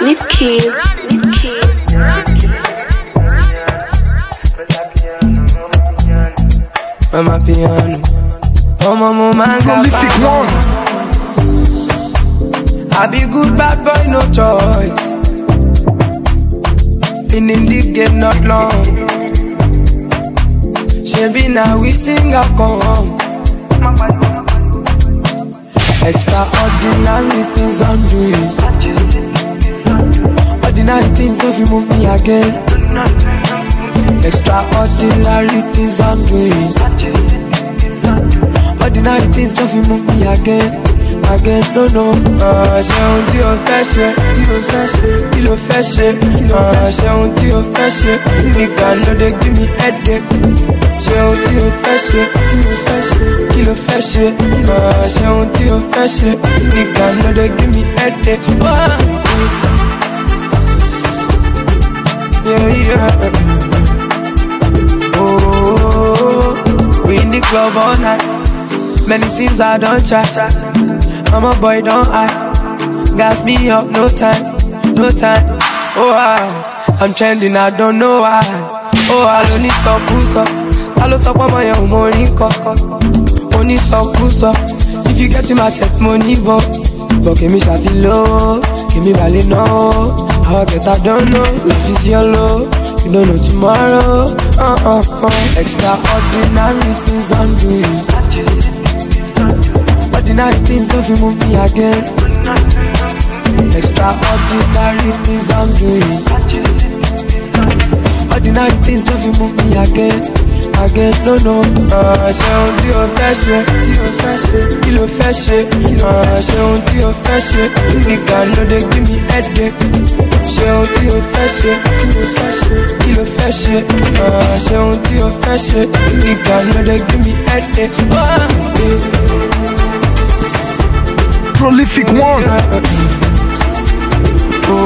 Leave keys, leave keys. Mama piano. Ọmọ mo máa ń ga Prolific one. I be good bad boy, no choice. Been in the game not long. Shebi na we sing a come. Extraordinary things I'm doing. Ordinary things don't fit move me again. Extraordinary things I'm doing. Ordinary things don't fit move me again. Again, no, no. Ah, ṣe ohun tí o fẹ́ ṣe, kí ló fẹ́ ṣe? Ah, ṣe ohun tí o fẹ́ ṣe, nìgbà no dey give me headache. Ṣe ohun tí o fẹ́ ṣe, kí ló fẹ́ ṣe? Ṣe ohun tí o fẹ́ ṣe, nìgbà no dey give me. Ah. Yeah, yeah. Oh, we in the club all night. Many things I don't try. I'm a boy, don't I? Gas me up, no time, no time. Oh, I, I'm trending, I don't know why. Oh, I don't need some push up. I lost up on my own money, cock. Only some push. If you get my check money, but but give me shawty low, give me valley no. How I get I don't know. Life is yellow, you don't know tomorrow. Uh uh uh. Extraordinary things I'm doing. Ordinary things don't feel move me again. Extraordinary things I'm doing. Ordinary things don't feel move me again. Again, no, no. Ah, ṣe ohun tí o fẹ́ ṣe, tí o kí ló fẹ́ ṣe? Ah, ṣe ohun tí o fẹ́ ṣe, nìgbà no dey give me headache. Ṣe ohun tí o fẹ́ ṣe, kí ló fẹ́ ṣe, kí ló fẹ́ ṣe? Ah, ṣe ohun tí o fẹ́ ṣe, nìgbà no dey give me headache. Ah, eh. Prolific one.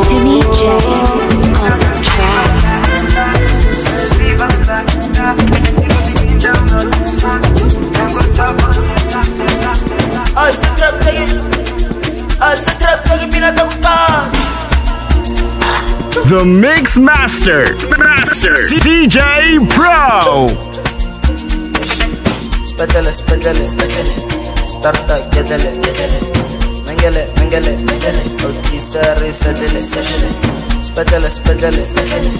Timmy J on the track. The Mix Master. Master. DJ Pro. Spetele, spetele, spetele Starta, gedele, gedele Mengele, mengele, mengele Autisare, sedele, sedele Spetele, spetele, spetele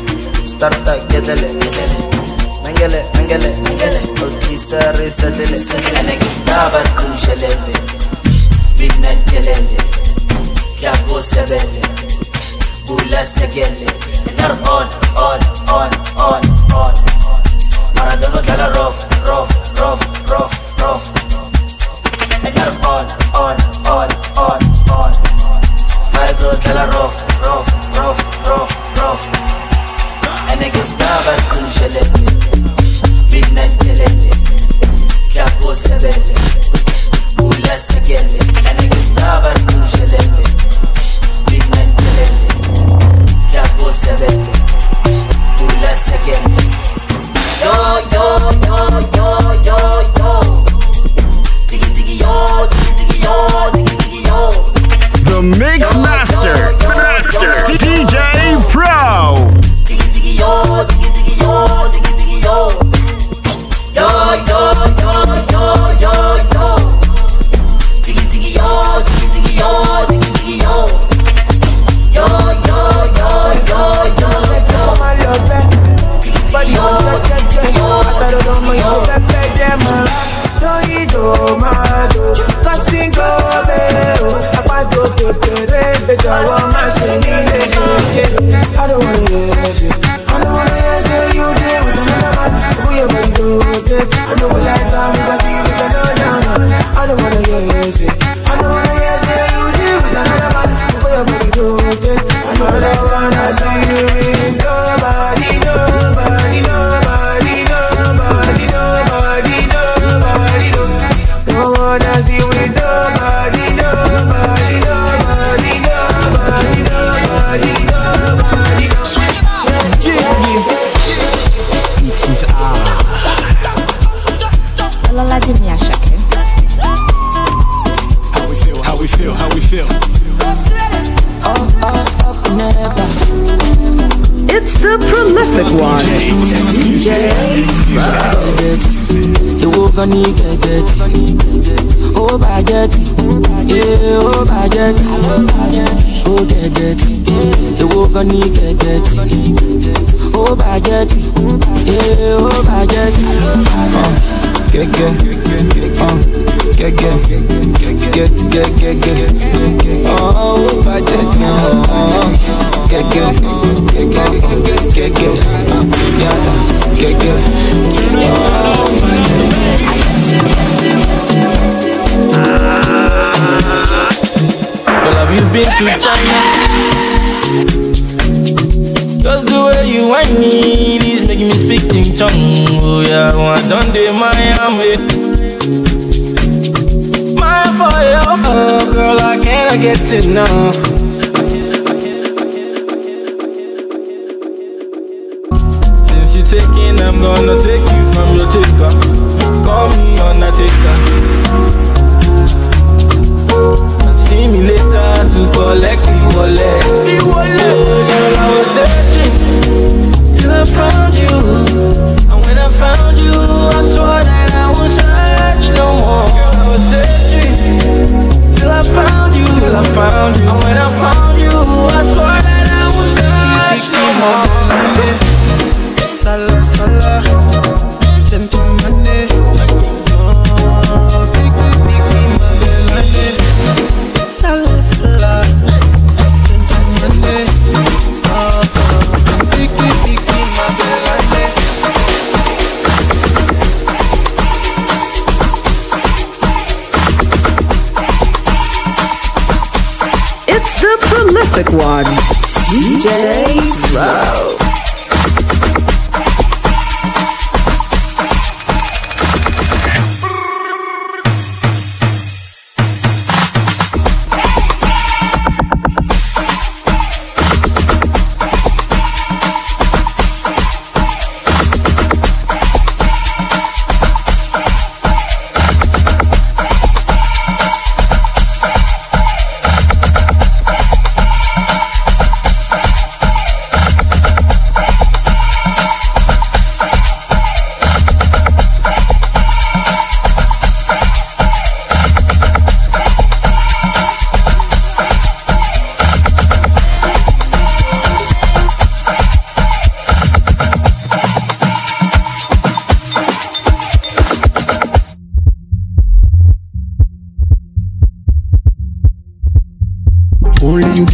Starta, gedele, gedele Mengele, mengele Autisare, sedele, sedele Negi stabar kumshelele Big night gelele Klago sebele. Bula segele. Nar on, on, on, on, Ọlọ́ládé mi àṣàkẹ́. How we feel, how we feel, how we feel. up, up, up, never. It's the prolific one. Ewo kan ní kẹ̀kẹ́ tí ó bàjẹ́ tí ee ó bàjẹ́ tí ó kẹ̀kẹ́ tí ewo kan ní kẹ̀kẹ́ tí ó tí ee ó bàjẹ́ tí. Gẹ́gẹ́ uh, gẹ́gẹ́ gẹ́gẹ́ gẹ́gẹ́ ó bàjẹ́ tí uh, gẹ́gẹ́ gẹ́gẹ́ gẹ́gẹ́ uh, yàrá gẹ́gẹ́. Well, have you been to China? Just the way you want me, making me speak in tongue. Oh yeah, oh, I done the Miami. My fire, oh, oh, girl, I cannot get enough.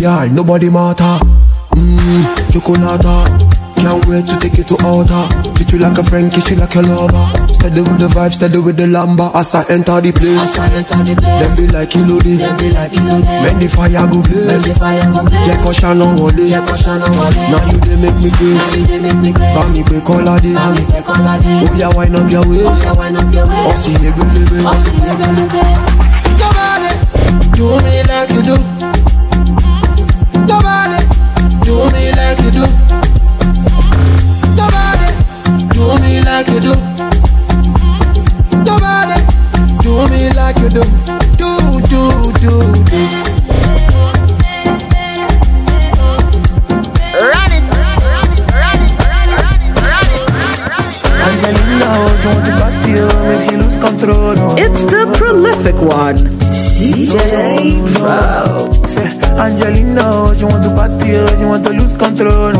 Only you, girl, nobody matter. Mmm, chocolata. Can't wait to take you to altar. Treat you like a friend, kiss you like a lover. Steady with the vibe, steady with the lamba. As I enter the place, as I enter the place, them be like you, them be like Elodie. Make the fire go blaze. Jẹ́ kó ṣáná wọlé. Now you dey make me crazy. Bá mi pé kọ́ládé. Ó yá wine up your waist. Ọ̀sìn egbelebe. Nobody do me like you do. You do. Nobody do me like you do. Do do do do. Angelina, she want to party, make she lose control, no. It's the prolific one. DJ Pro. Angelina, she want to party, she want to lose control,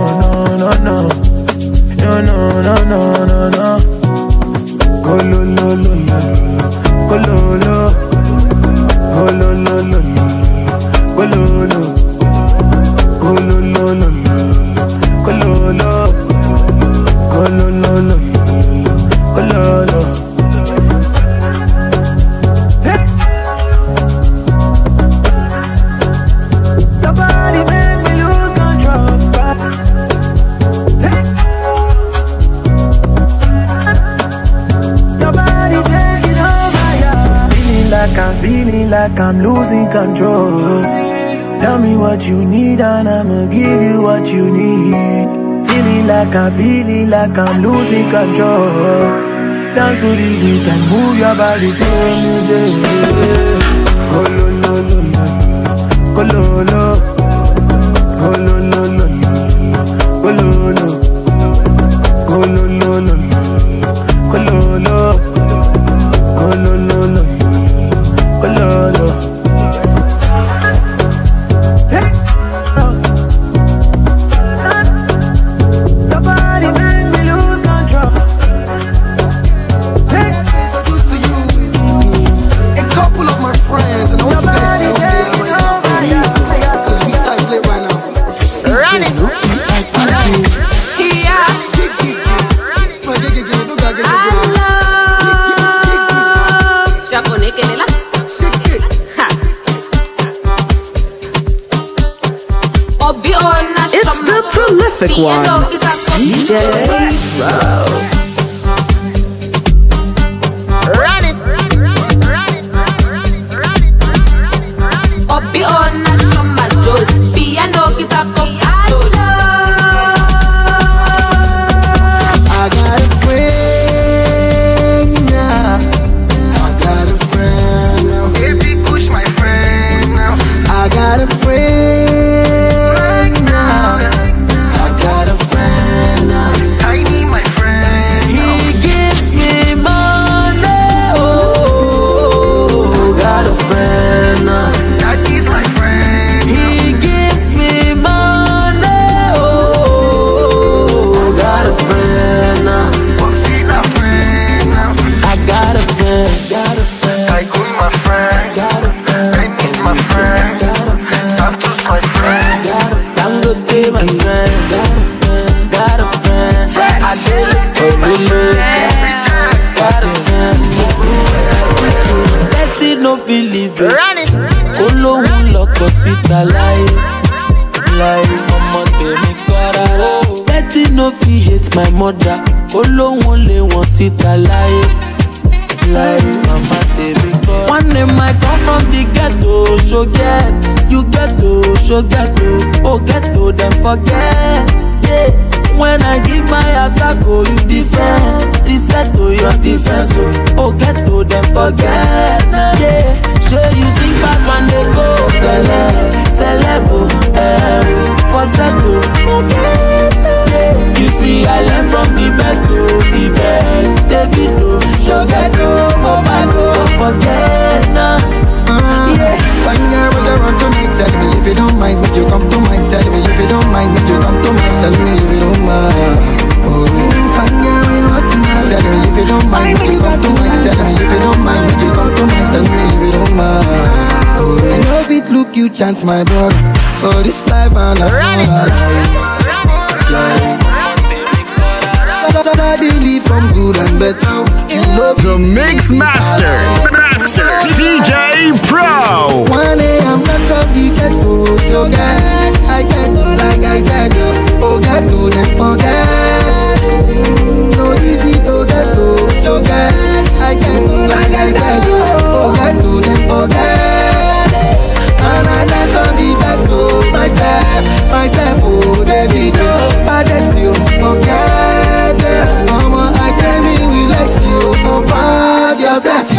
to the beat and move your body to the music. Go lo lo lo lo lo, go lo lo. Prolific one, DJ forget now. Yeah. Fine girl, what you run tonight? Tell me if you don't mind, would you come to mine? Tell me if you don't mind, would you come to mine? Tell me if you don't mind. Oh, yeah. fine girl, what you want tonight? Tell me if you don't mind, would you come to mine? Tell me if you don't mind, would you come to mine? Tell me if you don't mind. Oh, yeah. love it, look you chance, my brother. For this life and Suddenly from good and better. The Mix Master. Master. DJ Pro. One I'm not of the ghetto, to get I get like I said, uh, yo, oh get to them forget No easy to get to, to get I get like I said, uh, yo, oh get to them forget And I dance on the best to myself, myself, oh David, uh, oh, baddest you forget. Mama, I came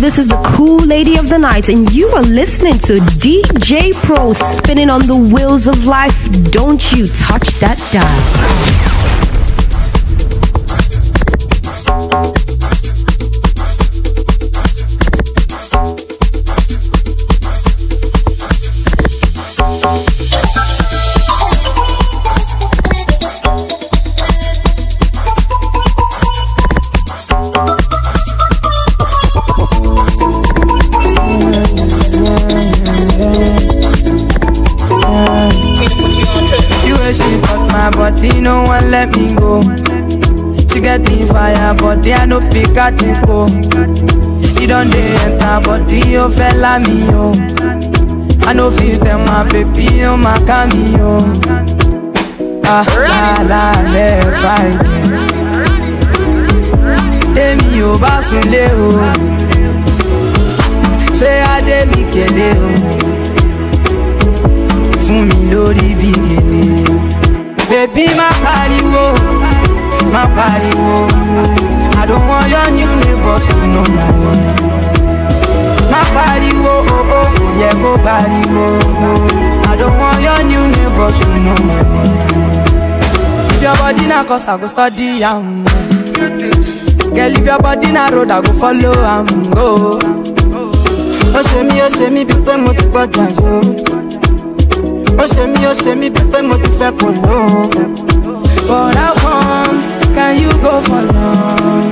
this is the cool lady of the night, and you are listening to DJ Pro spinning on the wheels of life. Don't you touch that dial. Go. She get the fire, body I no fit catch it go. You don't dey enter body, you fella me yo. I no fit tell my baby, you my cameo. Ah, la la le Friday. Èmi ò bá sunlé o. Ṣé Adé mi kélé o? fún mi lórí bí gèlè. Bébí má pariwo, má pariwo. I don't want your new neighbors to know my name. Má pariwo, oh oh, kò yẹ kó pariwo. I don't want your new neighbors to know my name. If your body na cause I go study am. Girl, if your body na road, I go follow am go. ó ṣe mí ó ṣe mí bí pé mo ti ó ṣe mí ó ṣe mí bí pé mo ti fẹ́. But I want, can you go for long?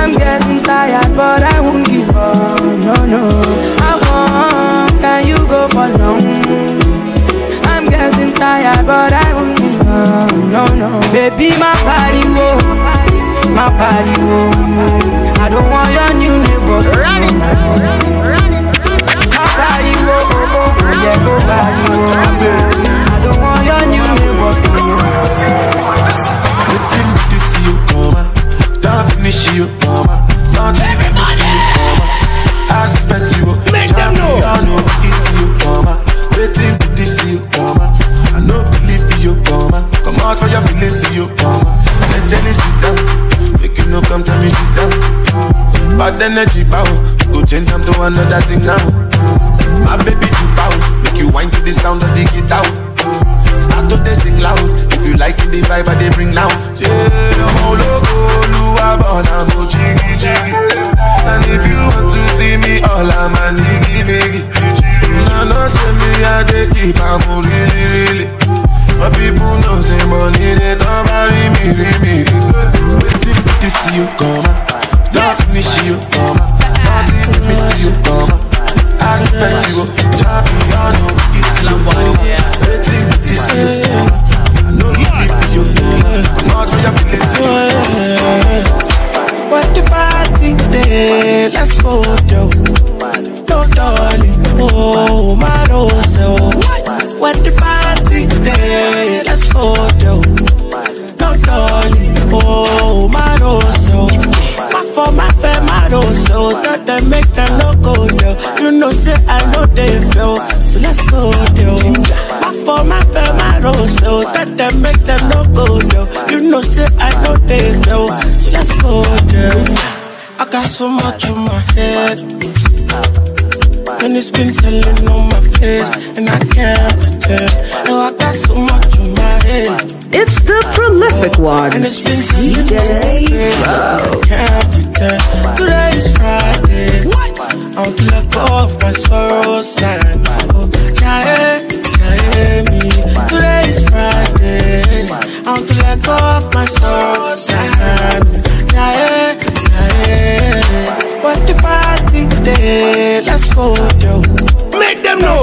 I'm getting tired, but I won't give up. No, no. I want, can you go for long? I'm getting tired, but I won't give up. No, no. Baby, my body, whoa. My body, whoa. I don't want your new neighbors. Run it, run it. Yeah, go whoa. I don't want your new neighbors to know. Wetin be this you, mama? Don't finish you, mama. Something me see you, mama. I suspect you. Make them know. I know it's you, mama. Wetin be this you, mama? I no believe you, mama. Come out for your feelings, you, mama. Let Jenny sit down. Make you no come tell me sit down. Bad energy power. Go change them to another thing now. My baby you power. Whine to the sound of the guitar. Start to they sing loud. If you like it, the vibe I they bring now. Yeah, oh logo, lua bona mo jiggy jiggy. And if you want to see me, all I'm a niggy niggy. I know say me I they keep am really really. But people know say money they don't bury me me me. Waiting to see you come, don't finish you come. Something to miss you come. I suspect you, champion, it's you to see you come. I know you out for your feelings. What the party day? Let's go, Joe. No, darling. Oh, my rose. What the party day? Let's go, Joe. No, darling. Oh, my rose. My for my pay, my rose. Oh, that they make I know they feel. So let's go, Joe. My for my pay, my rose. so that they make them no go, Joe. You know, say I know they feel. So let's go, Joe. I got so much on my head. And it's been telling on my face, and I can't pretend. No, I got so much on my head. It's the prolific oh, one, And it's been telling on my face, and I can't pretend. Today is Friday. I to let go of my sorrows and oh, Jaye me. Today is Friday. I to let go of my sorrows and Jaye, Jaye. What the party day? Let's go, Joe. Make them know.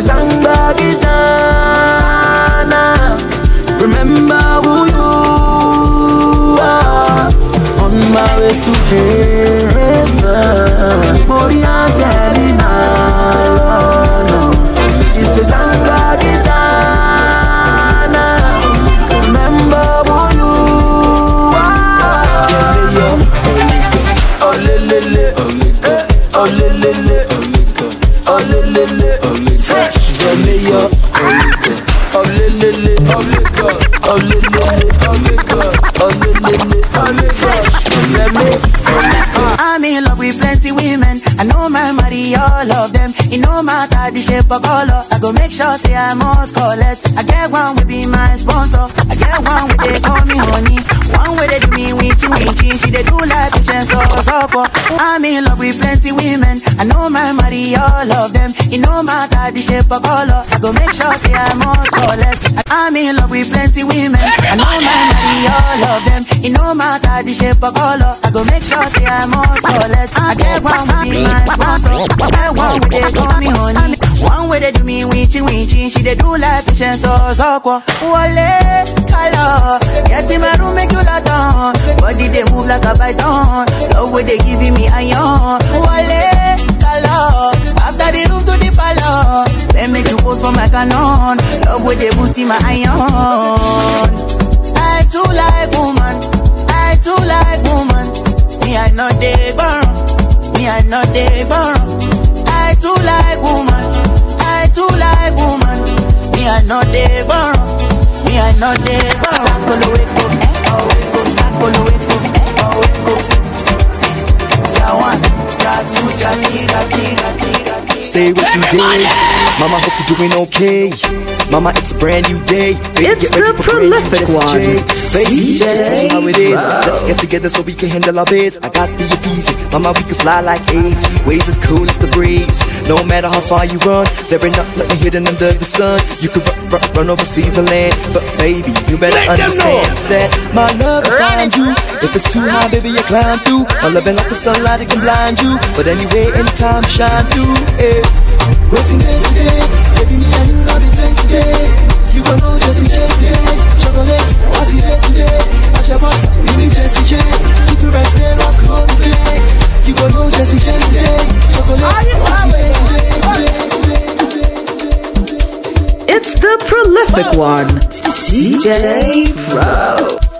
Sangagi Dana. Remember who you are. On my way to heaven. Mori Angelina. No, no. She says, Sangagi Dana. Remember who you are. Matter the shape or color. I go make sure say I must collect. I get one will be my sponsor. I get one with they call me honey. One way they do me winchy winchy. She they do like patience or support. I'm in love with plenty women. I know my marry all of them. It no matter the shape or color. I go make sure say I must collect. I'm in love with plenty women. I know my marry all of them. It no matter the shape or color. I go make sure say I must collect. I get one with my sponsor. I one with they call me honey. One way they do me winchy winchy, she they do like patience so so kwa. Wale color, get in my room make you lot on. Body they move like a python. Love way they giving me iron. Wale color, after the room to the palace, then make you post for my canon. Love way they boosting my iron. I too like woman, I too like woman. Me I know they burn, me I know they burn. I too like woman, I too like woman. Me I know they burn, me I know they burn. Sakolo weko, oh weko, sakolo weko, oh weko. Say what you did. Mama, hope you're doing okay. Mama, it's a brand new day. Baby, It's get ready the for prolific one. Baby, DJ just tell how it is. Pro. Let's get together so we can handle our biz. I got the easy. Mama, we can fly like A's. Waves as cool as the breeze. No matter how far you run, there ain't nothing hidden under the sun. You could run, run, run overseas and land. But baby, you better Make understand that my love will find you. If it's too high, baby, you climb through. My loving like the sunlight, it can blind you. But anyway, anytime, shine through. Eh. Waiting yesterday, baby me and you not be playing today. You gon' know Jesse J today. Chocolate, what's it today? Asha butter, me me J. Keep your rest there, rock all the. You gon' know Jesse J today. Chocolate, what's it today? It's the prolific one, DJ Pro.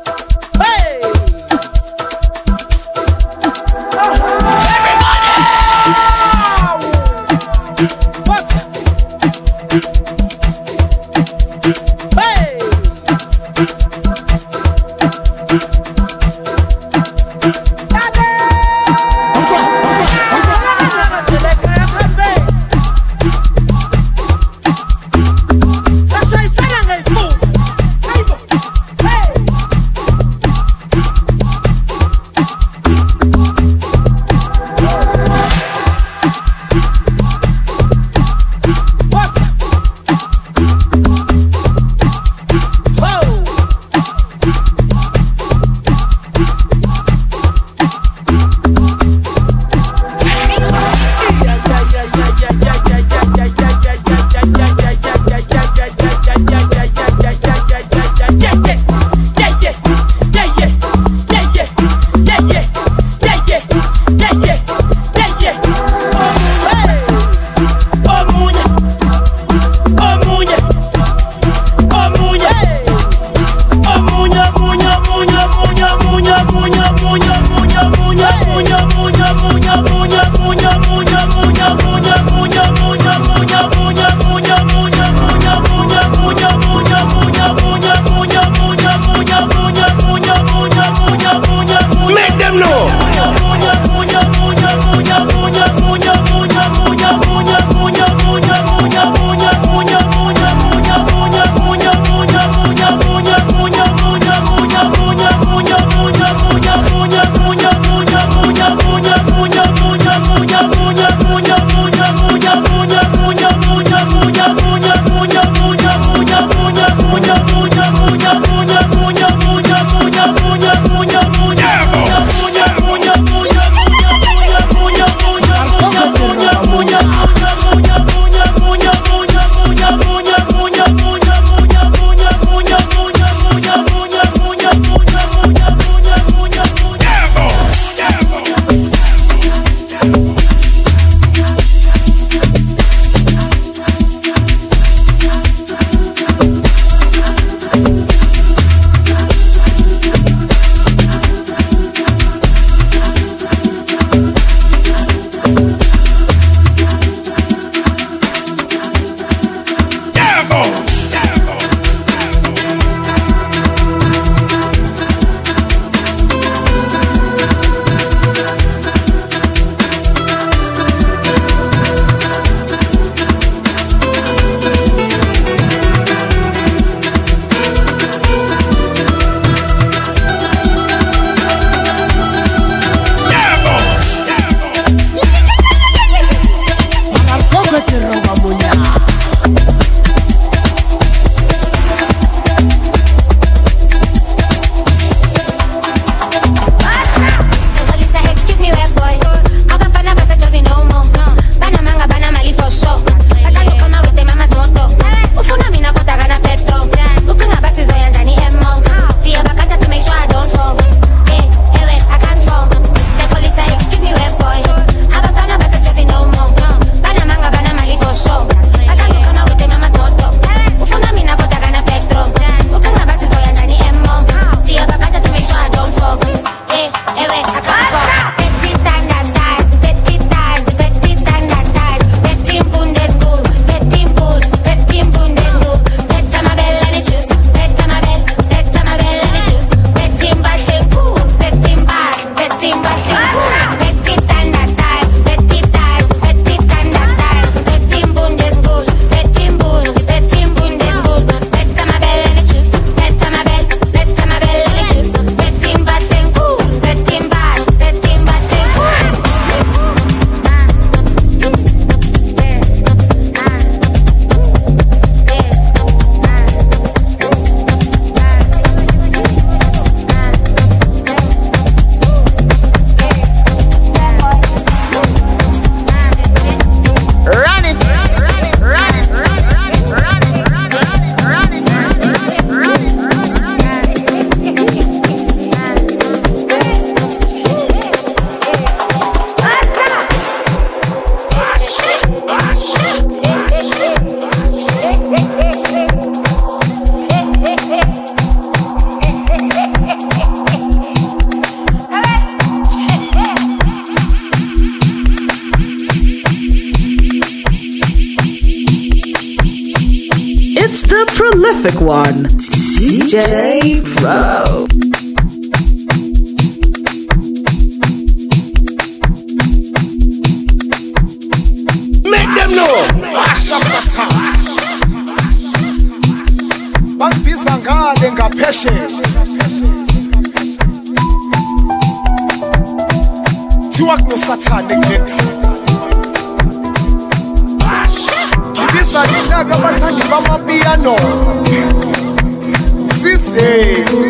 The prolific one, DJ Pro. Make them know. Asha Satan. Bangibiza ngale ngaphesheya. Thiwa kunosathane kule ndawo. Bamapiyano. Size.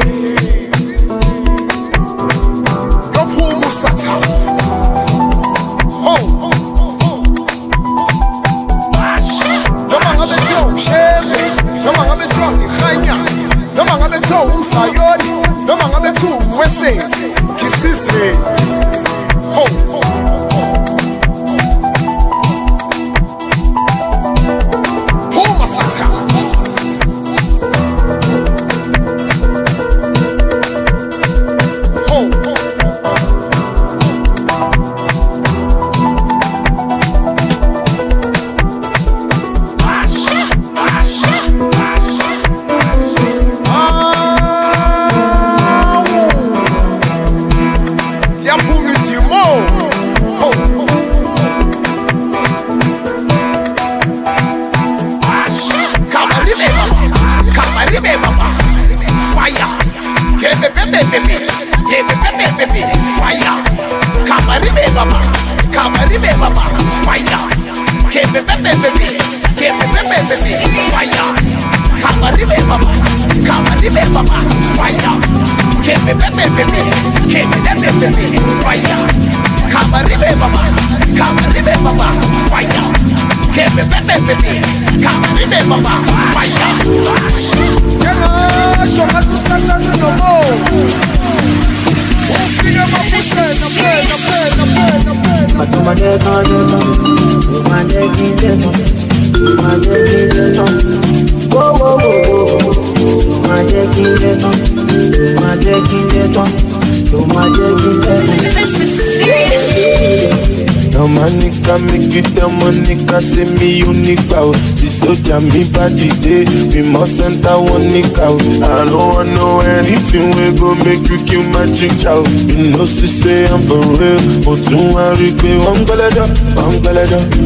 Nigga make you tell my nigga say me unique bow The soldier me body day We must enter one nigga out I don't want know anything we go make you kill my chick chow You know she say I'm for real. But dán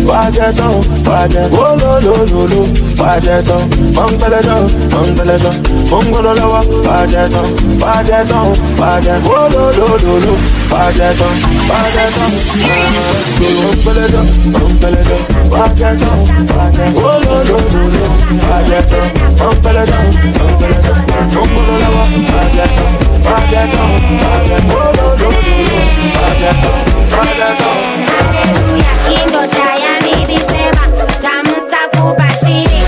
Wá jẹ́ tán wá jẹ́ tán Ó lò lò lò lò wá jẹ́ tán wọ́n gbẹ́lẹ́ dán wọ́n gbẹ́lẹ́ dán Mo ń gbọ́dọ̀ lọ́wọ́ wá jẹ́ tán wá jẹ́ tán wá jẹ́ tán Ó lò lò lò lò wá jẹ́ tán wá jẹ́ tán pé wọ́n gbẹ́lẹ́ dán wọ́n gbẹ́lẹ́ dán wá jẹ́ tán wá jẹ́ tán Ó lò lò lò lò wá jẹ́ tán wọ́n gbẹ́lẹ́ dán wọ́n gbẹ́lẹ́ dán Mo ń gbọ́dọ̀ lọ́wọ́ wá jẹ́ tán wá jẹ́ tán wá jẹ́ tán Ó lò lò lò lò wá jẹ́ tán wá jẹ́ tán. indoda yami ibisema ndamusa kubashiri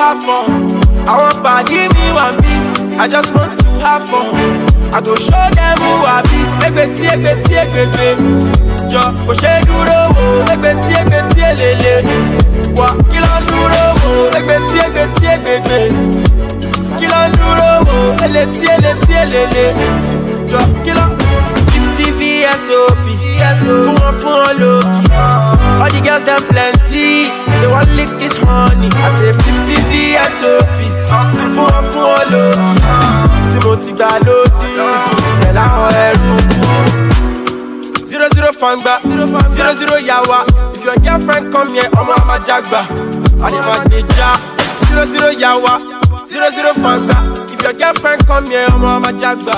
have fun. Àwọn pàdé mi wà mí. I just want to have fun. I go show them who I be. Egbe tí egbe tí egbegbe. Jọ kò ṣe dúró wò. Egbe tí egbe tí elele. Wà kí ló ń dúró wò. Egbe tí egbe tí egbegbe. Kí ló ń dúró wò. Ele tí ele tí elele. Jọ kí ló fifty VSOP. Fún wọn fún wọn lókì. Ah. All the girls dem plenty. They wan lick this honey. I say fifty VSOP. Fún wọn fún wọn lókì. Tí mo ti gbà lódì. Pẹ̀lú àwọn ẹrú kú. Zero zero fangba. Zero zero yawa. If your girlfriend come here, ọmọ àmà jagba. Àdèmà gbèjà. Zero zero yawa. Zero zero fangba. If your girlfriend come here, ọmọ àmà jagba.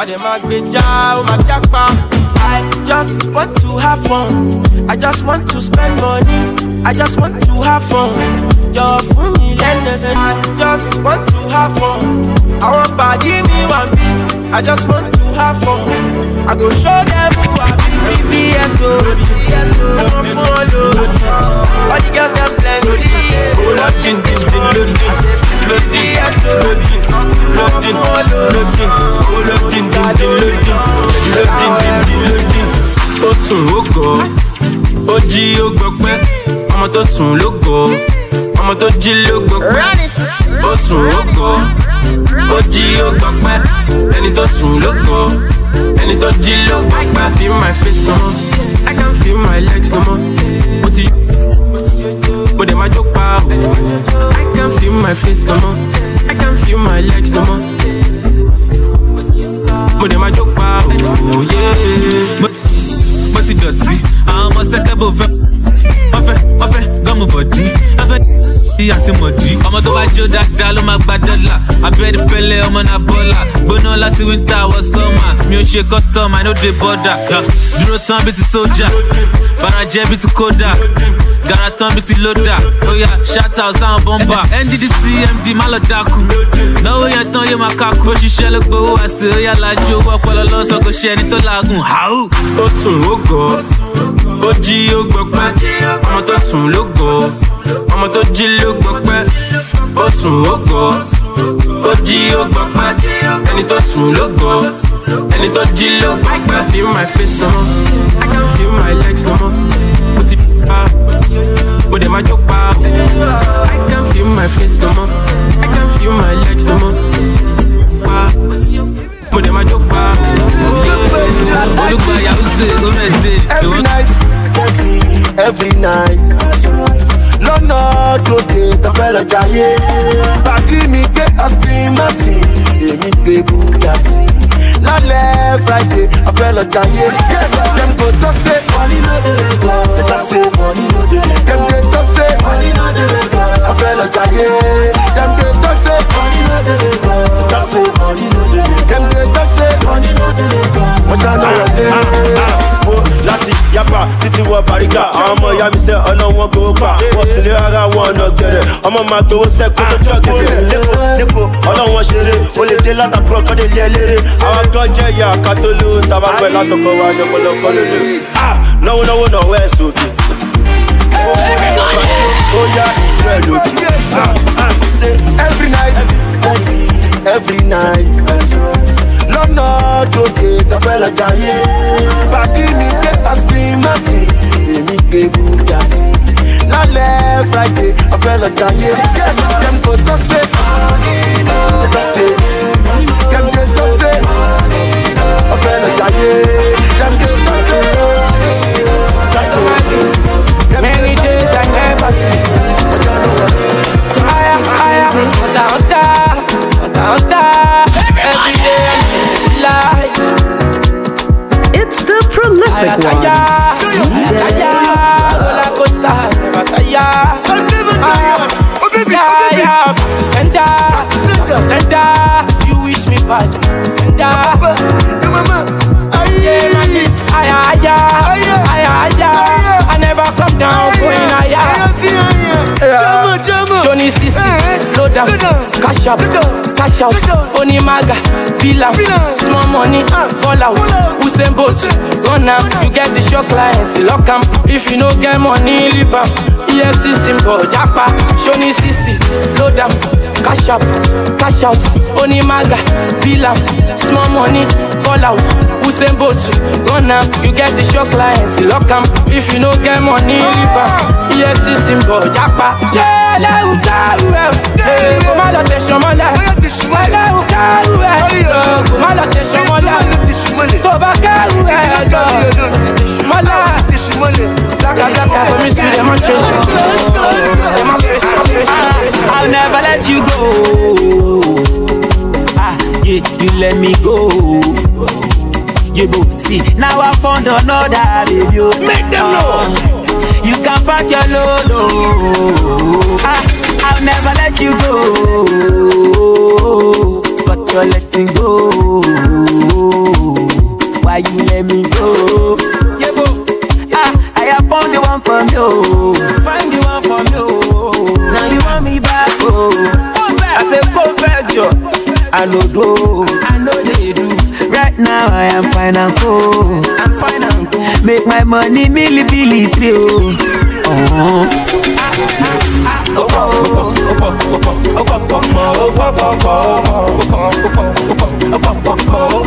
Àdèmà gbèjà. Ó máa jápa. I just want to have fun. I just want to spend money. I just want to have fun. Jọ fún mi lẹ́nẹ̀sẹ̀. I just want to have fun. Àwọn pàdé mi wà mí. I just want to have fun. I go show them who I be. TBS o. Fún fún. All the girls dem plenty. Lord in this world. I say TBS o. Fún wọn fún wọn lò. ó sùn ó gọ̀ ó jí ó tó sùn ló gọ̀ jí ló gbọpẹ́ ó sùn ó gbọpẹ́ ẹni tó sùn ló ẹni tó jí ló gbọpẹ́ feel my face no more I can feel my legs no more mo jó pa o I can feel my face no more. I can feel my legs no more. Mo jó pa o yeah. Mo- mo ti dọ̀tí àwọn ọmọ sẹ́kẹ́bù fẹ́ wọ́n fẹ́ wọ́n fẹ́ gọ́mù bọ̀dí. Wọ́n fẹ́ tí àti mọ̀dí. ọmọ tó bá jó dáadáa ló máa gba dọ́là. Abẹ́rẹ́ pẹ́lẹ́ ọmọ náà bọ́là. Gbóná láti wíńtà wọ sọ́mà mi ò ṣe custom i no dey border. Dúró tán bí ti sójà. Farajẹ́ bí ti kódà. Gara tán bí ti lódà. Oya shout out sáwọn bọ́mbà nddc md má lọ dákú. Náwó yẹn tán yóò máa kákú. Ó ṣiṣẹ́ ló gbowó àṣẹ oya lajú owó ọpọlọ lọ́sọ̀ kò ṣe ẹni tó ó ó gọ̀ ó jí ó gbọpẹ́ ọmọ tó sùn ló gọ̀ ọmọ tó jí ló gbọpẹ́ ó sùn ó gọ̀ ó jí ó gbọpẹ́ ẹni tó sùn ló gọ̀ ẹni tó jí ló gbọpẹ́ feel my face no I can feel my legs no mo ti pa mo dẹ̀ máa jó pa. I can feel my face no more. I can feel my legs no more. Pa mo dẹ̀ máa jó pa. O yeah. olùgbà yahoo ṣe mẹ́ẹ̀dẹ́ Every night, every night. Lọ́nà lóde tọ́fẹ́ lọ jayé. Bàdí mi gbé Aston Martin, èmi gbé Bugatti. Lálẹ́ Friday, ọ̀fẹ́ lọ jayé. Dem go talk say money no dey Lagos. They talk say money no dey Lagos. Dem dey talk say money no dey Lagos. Ọ̀fẹ́ lọ jayé. Dem dey talk say money no dey Lagos. They talk say money no dey Lagos. Dem dey talk say money no dey. Ọmọ máa gbowó sẹ́kọ́ tó jọ lẹ́kọ̀ọ́ lẹ́kọ̀ọ́ ọlọ́wọ́n ṣeré o lè dé látàkùrọ̀ kọ́ lè lé eléré àwọn kan jẹ́ ìyá kátólú tàbá pẹ̀ wa lọ́pọ̀lọpọ̀ lónìí náwó náwó náwó ẹ̀ sókè. ó yá ìlú ẹ̀ lókè. Every night, every night. Lọ́nà lóde tọ́fẹ́ lọ jayé. Bàdí mi gbé Austin Martin, èmi gbé Bugatti. Lálẹ́ Friday, ọ̀fẹ́ lọ jayé. Dem go talk say, they talk say, dem dey talk say, ọ̀fẹ́ lọ jayé. Dem dey talk say, talk say. Many days I never see. Higher, higher, hunter, hunter, hunter, hunter. Every day I'm chasing life. It's the prolific one. Tire, to center, to center. You wish me back, to center. Yeah, man, higher, higher, higher. I never come down, going higher. Johnny Sisi, load down, cash up, cash out. Only maga, bill am, small money, ball out. Usain Bolt, run am. You get the show clients, lock am. If you no get money, leave am. EFC symbol, japa, show me CC, load am. Cash up, cash out. Only maga, bill am, small money, ball out. Usain Bolt, run am. You get the show clients, lock am. If you no get money, leave am. EFC symbol, japa. Yeah, lẹ́rù kárù ẹ̀ ẹ̀ kò má lọ tẹ̀sán mọ́lẹ̀. Lẹ́rù kárù ẹ̀ ẹ̀ kò má lọ tẹ̀sán mọ́lẹ̀. Tó bá kárù ẹ̀ lọ tẹ̀sán mọ́lẹ̀. Lákàtàkà for me to demonstration. Demonstration. I'll never let you go. Ah, yeah, you let me go. You go see now I found another baby. oh. Make them know. You can pack your load. Oh. Ah, I'll never let you go, but you're letting go. My money milli billy three. Oh. Uh-huh. Blow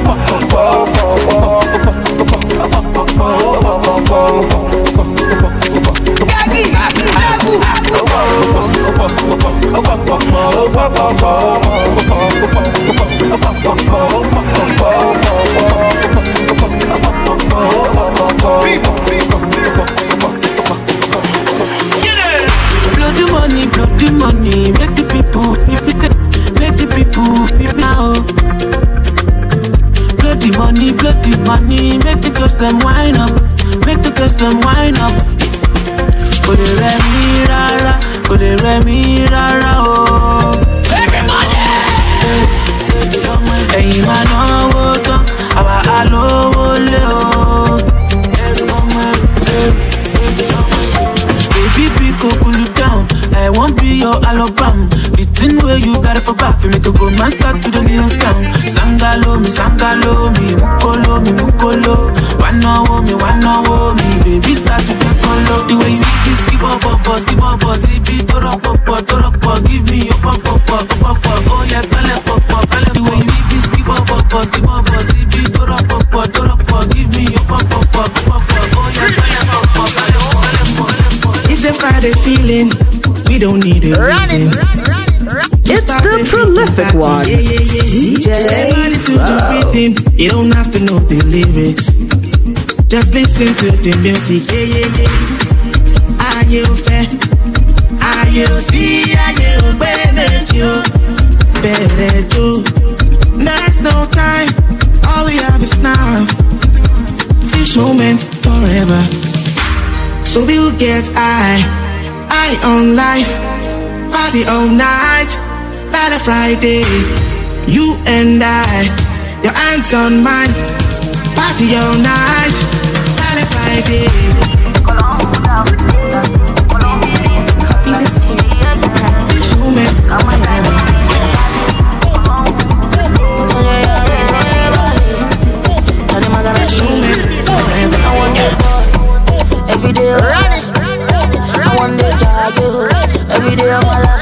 one. Yeah, yeah, yeah. DJ Everybody to the Pro. rhythm. You don't have to know the lyrics. Just listen to the music. Yeah, yeah, yeah. Ayé ò oh, fẹ́, ayé ò oh, sí, ayé ò oh, gbé méjì o. Bẹ̀rẹ̀ jó. There's no time, all we have is now. This moment forever. So we'll get high, high on life, party all night, like a Friday. You and I, your hands on mine, party all night, like a Friday. Copy this tune. Moment, forever. Every day, I want you. Every day, I'm alive.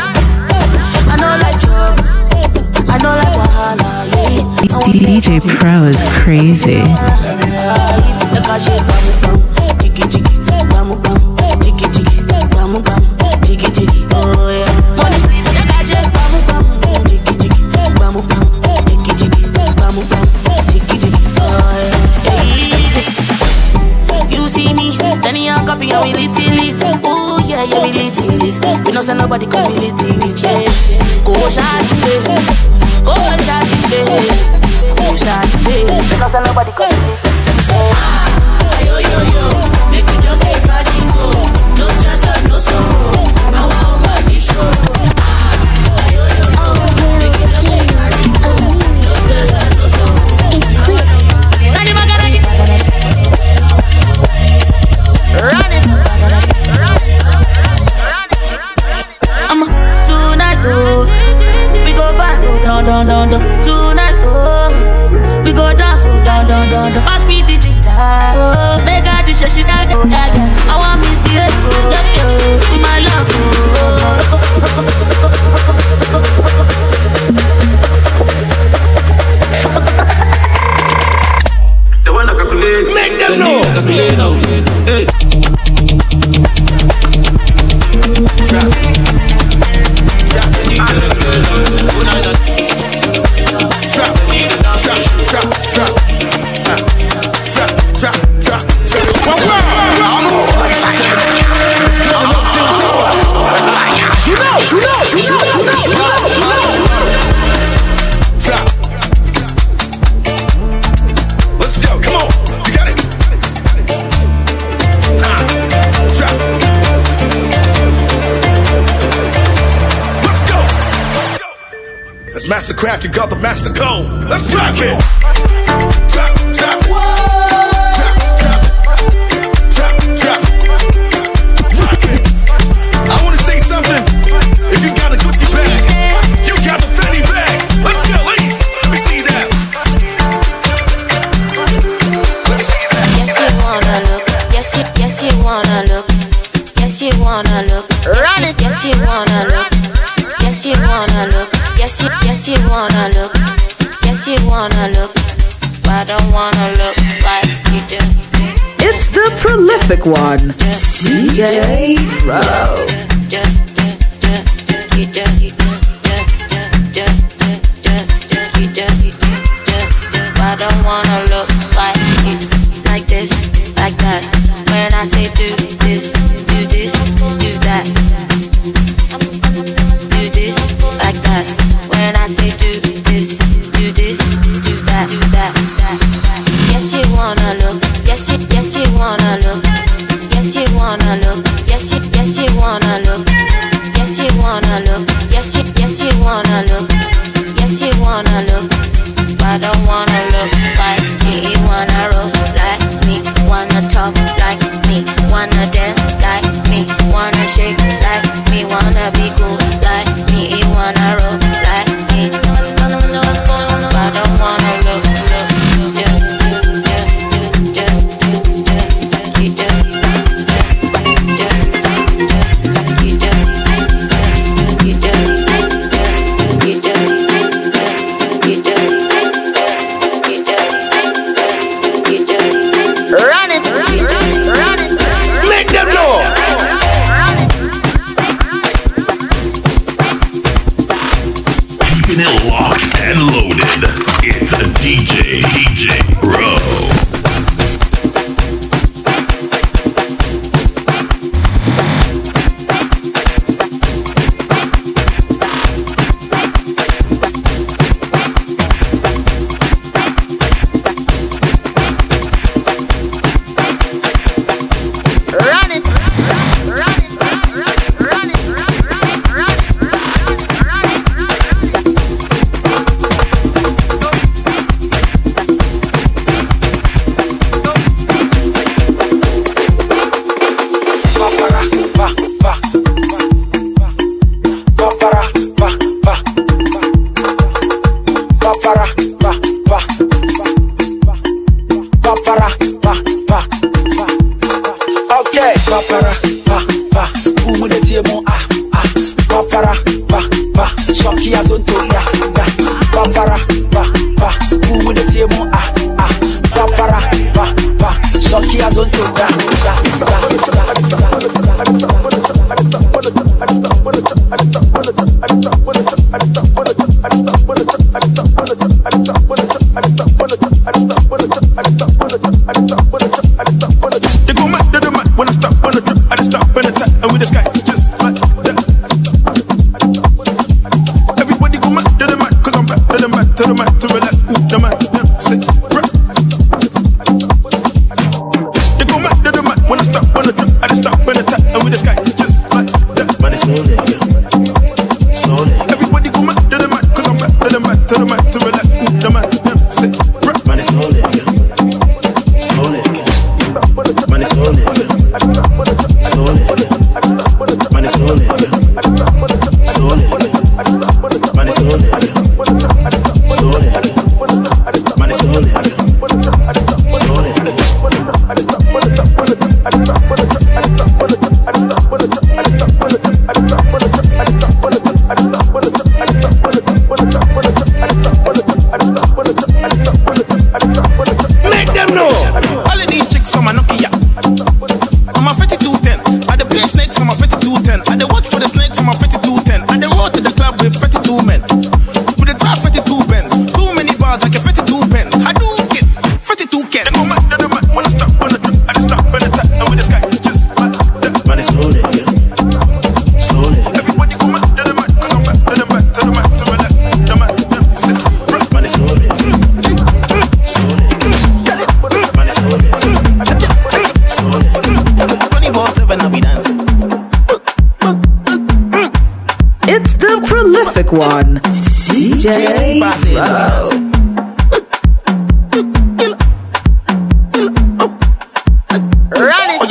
DJ Pro is crazy. We nobody cause we little it. Yeah. Go today, go shot today, go shot today. We no say nobody cause master craft, you got the master code. Let's rock it.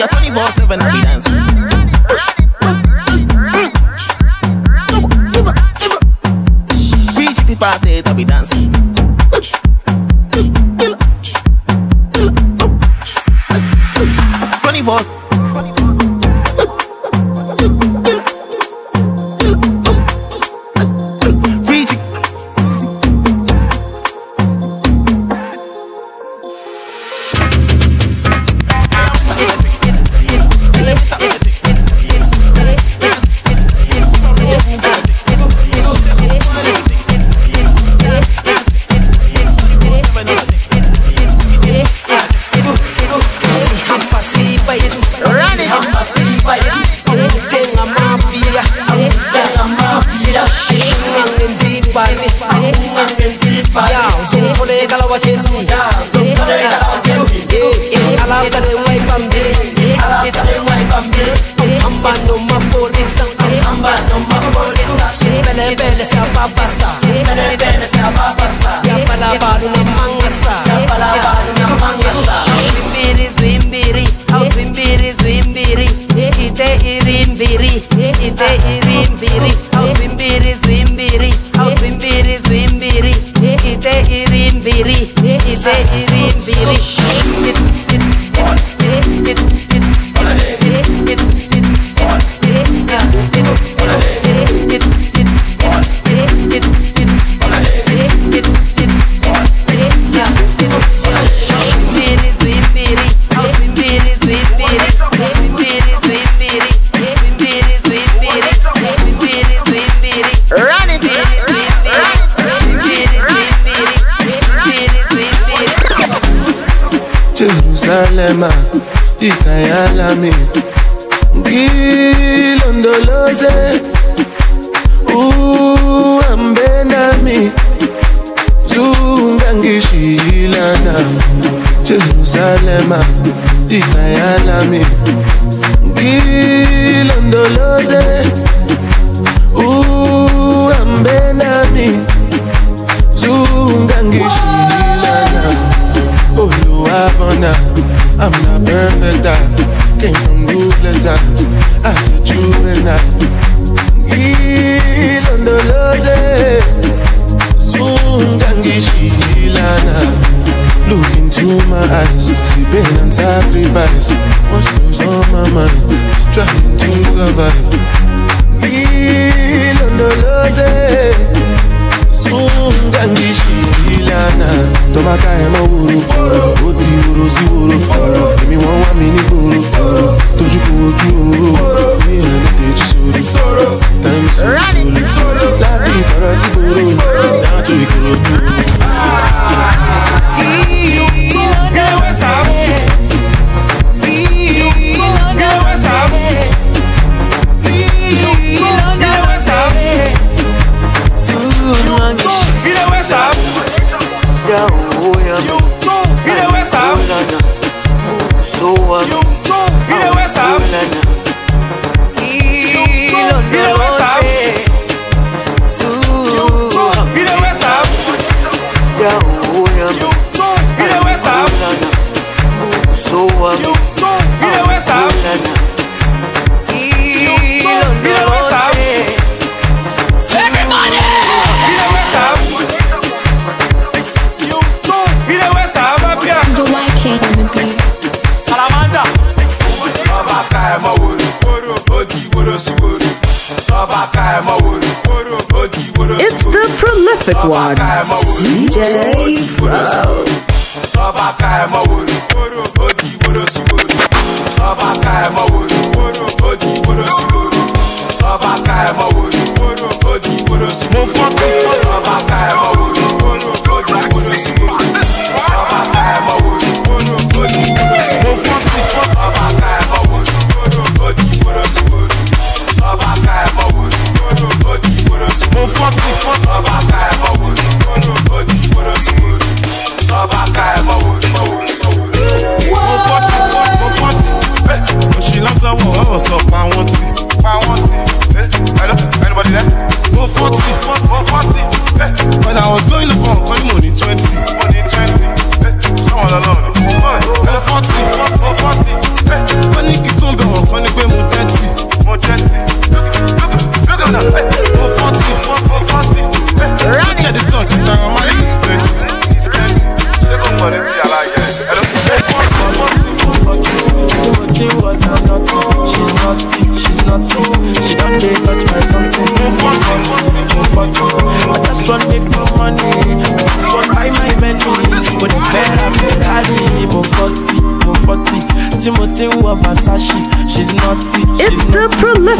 got 24-7 I be dancing. I'm not perfect, I came from ruthless times as a juvenile. Ilondoloze, sungangishilana. Look into my eyes, see pain and sacrifice. What's goes on my mind? Just trying to survive. Ilondoloze. Ghana tọ́mákà sí èmi láti sí.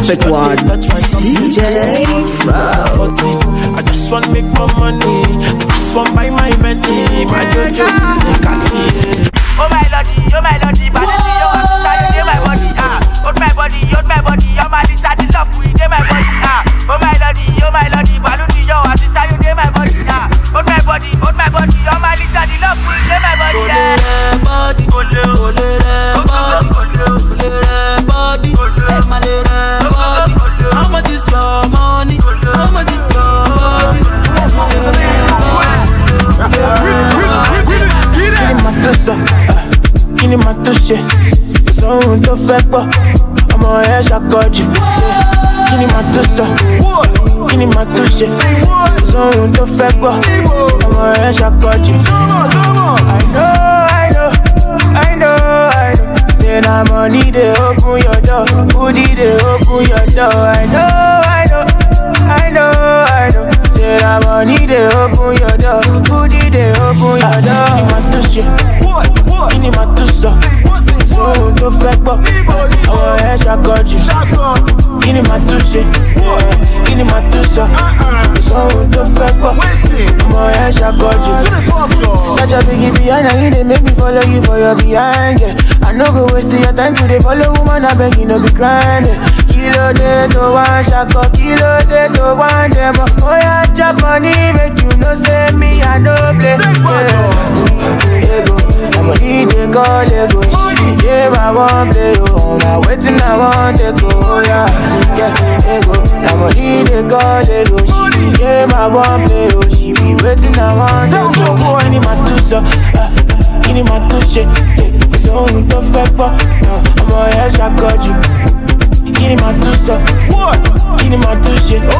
Prolific one, DJ Pro. I just wanna make my money. I just wanna buy my Bentley. My Jojo is a Cartier. Oh my lordy, oh my lordy, but this is your style, you my body, ah. Hold my body, hold my body, your man is at the love, we get my body, ah. Oh my lordy, oh my lordy, but this is your style, you get my body, ah. Hold my body, hold my body, your man is at the love, we get my body, ah. body, ole ole ṣe? Sóhun tó fẹ́ ọmọ ẹ̀ ṣàkọjù. Kí ni màá tó sọ? Kí ni màá tó ṣe? Sóhun tó fẹ́ ọmọ ẹ̀ ṣàkọjù. I know, I know, I know, I know. Say na money dey open your door, booty dey open your door. I know, I know, I know, I know. Say na money dey open your door, booty dey open your door. Kí ni màá tó ṣe? Kí ni màá? Sóhun tó fẹ́ gbọ́, ẹ̀ ṣàkọjù. Kí ni màá tó ṣe? Kí ni màá tó sọ? Tó fẹ́ gbọ́, ẹ̀ ṣàkọjù. Catch a biggie behind and make me follow you for your behind, yeah. I no go waste your time to dey follow woman, I beg you no be grind, yeah. Kilo dey to one shako, kilo dey to one demo. Oh yeah, chop money, make you know say me I no play. Yeah. Ego, na money dey call ego. She yeah, I want play, oh. Now waiting I want to go, oh yeah. Yeah, ego, na money dey call ego. She yeah, I want play, oh. She be waiting I want to go. Kí ni màá tún sọ? Ah, Kí ni màá tún ṣe? Kò sóhun tó fẹ́ gbọ́, ah, ọmọ ẹ̀ ṣàkọjù. Kí ni màá tún sọ? Kí ni màá tún ṣe? Kò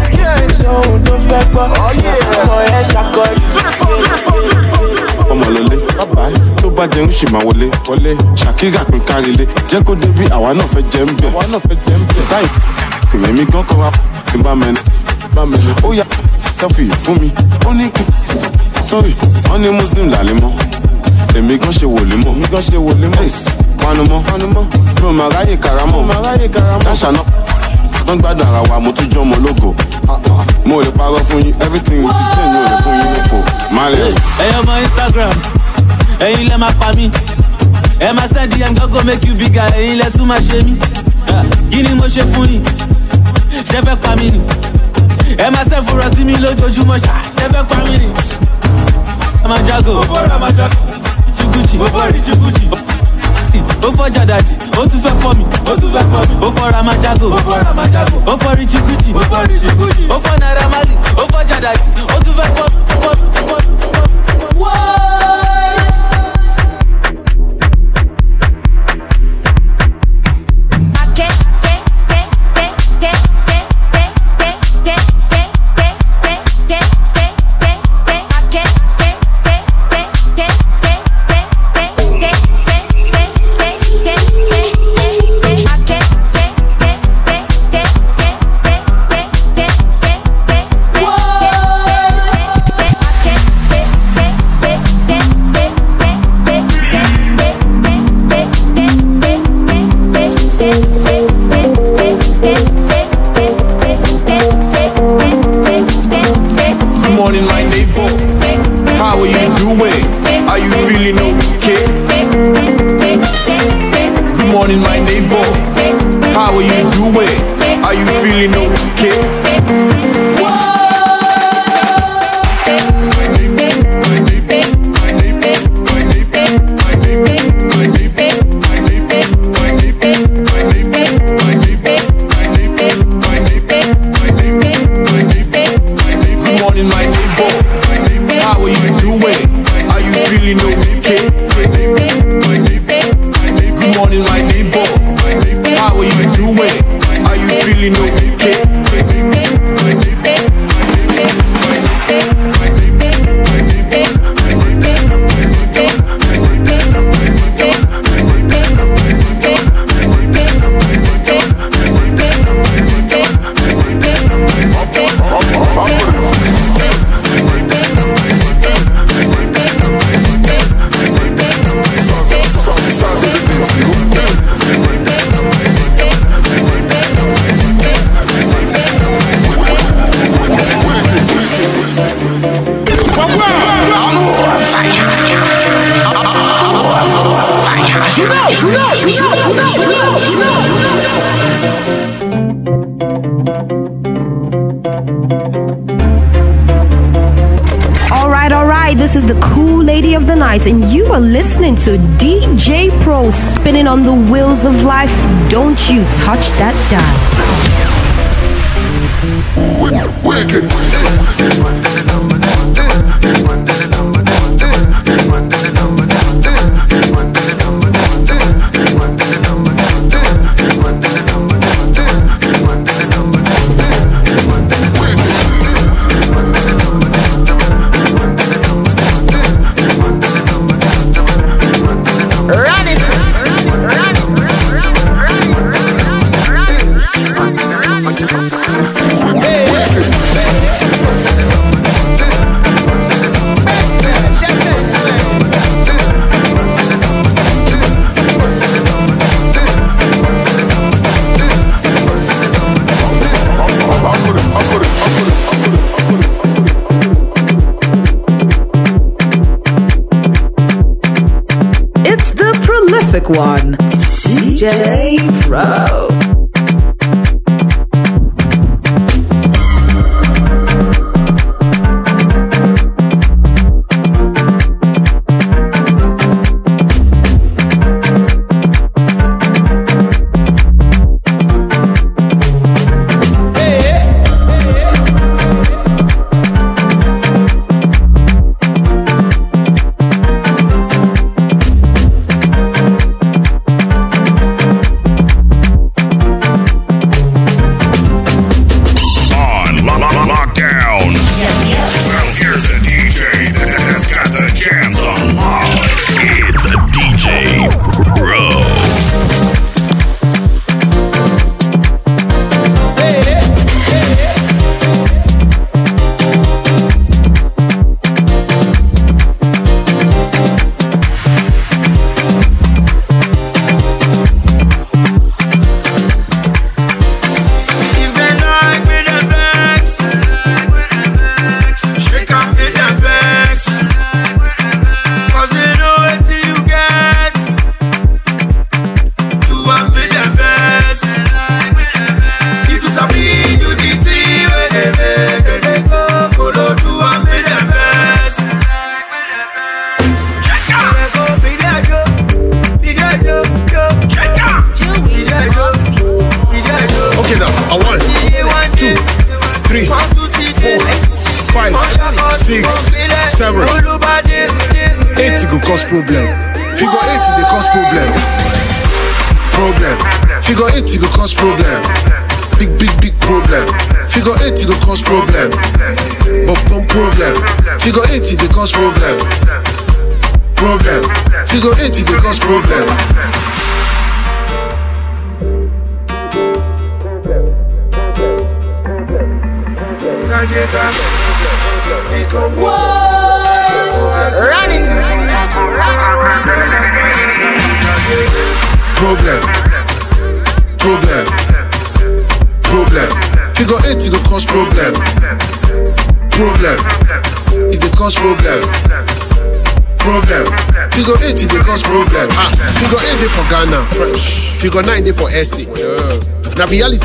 sóhun tó fẹ́ gbọ́, ọmọ ẹ̀ ṣàkọjù. ọmọ lọlé tó bá jẹun ṣì máa wọlé. Wọlé. Ṣàkírà pín kárílé. Jẹ́ kó débi àwa náà fẹ́ jẹ́ ń bẹ̀. Sísá ìyẹn mi gan kọ́ra kí n bá mẹ́ni. Ó yà sẹ́fì fún mi. Ó ní kí sọ́rí wọ́n ní muslim làlẹ́ mọ́. Èmi gan ṣe wòlé mọ́. Èmi gan ṣe wòlé mọ́. Panumọ́ panumọ́ mi ò máa ráyè karamọ́. Mi ò máa ráyè karamọ́. Dáṣà náà wọ́n gbádùn ara wa mo tún jọ́ ọmọ lógo. Mo lè parọ́ fún yín everything ti jẹ́ ìyún rẹ̀ fún yín nífò má lè. ẹyọ ọmọ instagram ẹyin lẹ máa pa mí. Ẹ máa send yẹn gọ́gọ́ make you bigger. Ẹyin lẹ tún máa ṣe mí. Ah, kí ni mo ṣe fún yín? Ṣe fẹ́ pa mí ni? Ẹ máa send fúnra sí mi lójoojúmọ́ ṣá. Ṣe fẹ́ pa mí ni. ẹ máa jago ó fọ́ ra máa jago chiguchi ó fọ́ rí chiguchi ó fọ́ jàdàdì ó tún fẹ́ fọ́ mi. Ó tún fẹ́ fọ́ mi. Ó fọ́ ra máa jago ó fọ́ ra máa jago ó fọ́ rí chiguchi ó fọ́ rí chiguchi ó fọ́ naira mali ó fọ́ jàdàdì ó tún fẹ́ fọ́ mi. fọ́ morning, my neighbor. How are you doing? Are you feeling okay? And you are listening to DJ Pro spinning on the wheels of life. Don't you touch that dial. Run one, DJ Pro.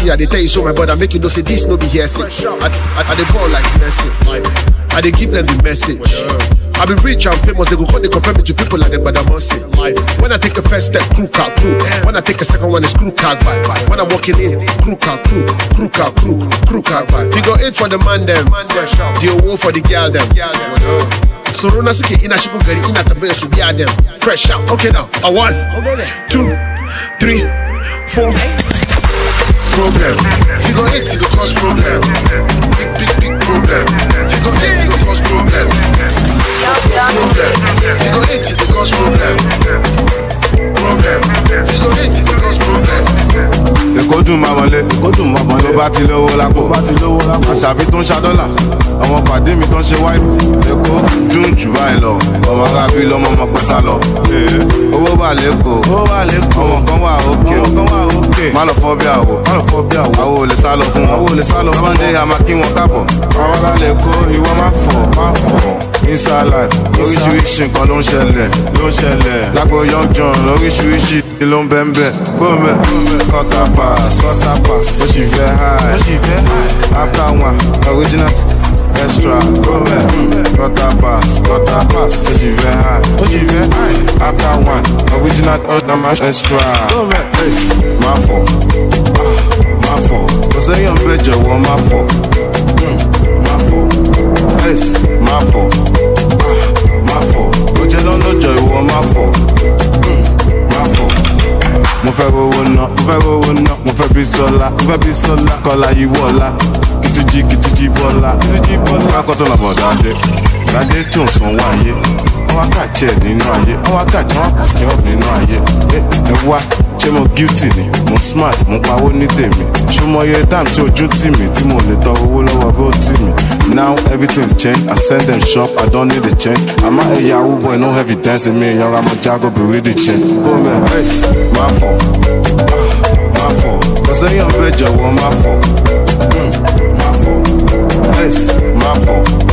Reality I dey tell you so my brother make you know say this no be hearsay. I, I, I dey ball like Messi. I dey give them the message. I be rich and famous, they go call they compare me to people like the Badamosi. When I take a first step, crew car crew. When I take a second one, it's crew car by. When I'm walking in, crew car crew, crew car crew, crew car by. Figure eight for the man them, the owo for the girl them. Soro na suke ina shigo gari ina tambaya su biya them. Fresh out. Okay now, a one, two, three, four. Problem. Figure eight go cause problem. Big big big problem. Figure eight go cause problem. Problem. Figure eight go cause problem. Problem. Figure eight go. Èkó dùn máa wọlé. Èkó dùn máa wọlé. Tó bá ti lówó lápò. Bá ti lówó lápò. Àṣàbí tó ń ṣa dọ́là. Àwọn pàdé mi tó ń ṣe wáìpù. Èkó dùn jù báyìí lọ. Ọmọ arábí lọmọ ọmọ pẹ́ sá lọ. Ee, owó wà lẹ́kọ̀ọ́. Owó wà lẹ́kọ̀ọ́. Ọmọ kan wà òkè. Ọmọ kan wà òkè. Má lọ fọ́ bí àwò má lọ fọ́ bí àwò àwò ò lè sá lọ fún wọn. Àwò ò lè sá lọ fún wọn. Sábàndé àmà kí wọn kábọ̀ àwọn alálẹ̀ kó ìwọ má fọ̀. Má fọ̀. Inside life oríṣiríṣi nǹkan ló ń ṣẹlẹ̀. Ló ń ṣẹlẹ̀. Lágbo young john oríṣiríṣi ló ń bẹ́ ń bẹ́? Gómẹ̀ quarter pass quarter pass ó sì fẹ́ high ó sì fẹ́ high. After one original extra. Gómẹ̀ quarter pass quarter pass ó sì fẹ́ high ó sì fẹ́ high. After one original extra. Gómẹ̀ ace máa fọ̀. Máa fọ̀. Kò sẹ́yìn ọ̀bẹ jọ̀wọ́ máa fọ̀. Máa fọ̀. Ace máa fọ̀. Máa fọ̀. Ó jẹ́ lọ́nà jọ ìwọ máa fọ̀. Mo fẹ́ rówó ná mo fẹ́ rówó ná mo fẹ́ bí sọ́lá mo fẹ́ bí sọ́lá kọ́lá yìí wọ̀ọ́lá kìtìjì kìtìjì bọ́lá kìtìjì bọ́lá. Akọ́tọ̀ làbọ̀ dáadé dáadé tí ò sàn wáyé wọ́n wá kàchí ẹ̀ nínú ayé. Wọ́n wá kàchí wọ́n kàchí ẹ̀ nínú ayé. Ẹ wá ṣé mo guilty ni? Mo smart mo pawó ní tèmi. Ṣé mo yẹ time tí ojú tì mí tí mo lè tọrọ owó lọ́wọ́ bó tì mí? Now everything's change i send them shop i don't need the change. Àmọ́ ẹ̀yà awú boy no evidence mi ìyanra mo jágò bí rí the change. gómẹ̀ ẹ̀sì máa fọ̀. Máa fọ̀. Kò sẹ́yìn ọ̀bẹ jọ̀wọ́ máa fọ̀. Máa fọ̀. Ẹ̀sì máa fọ̀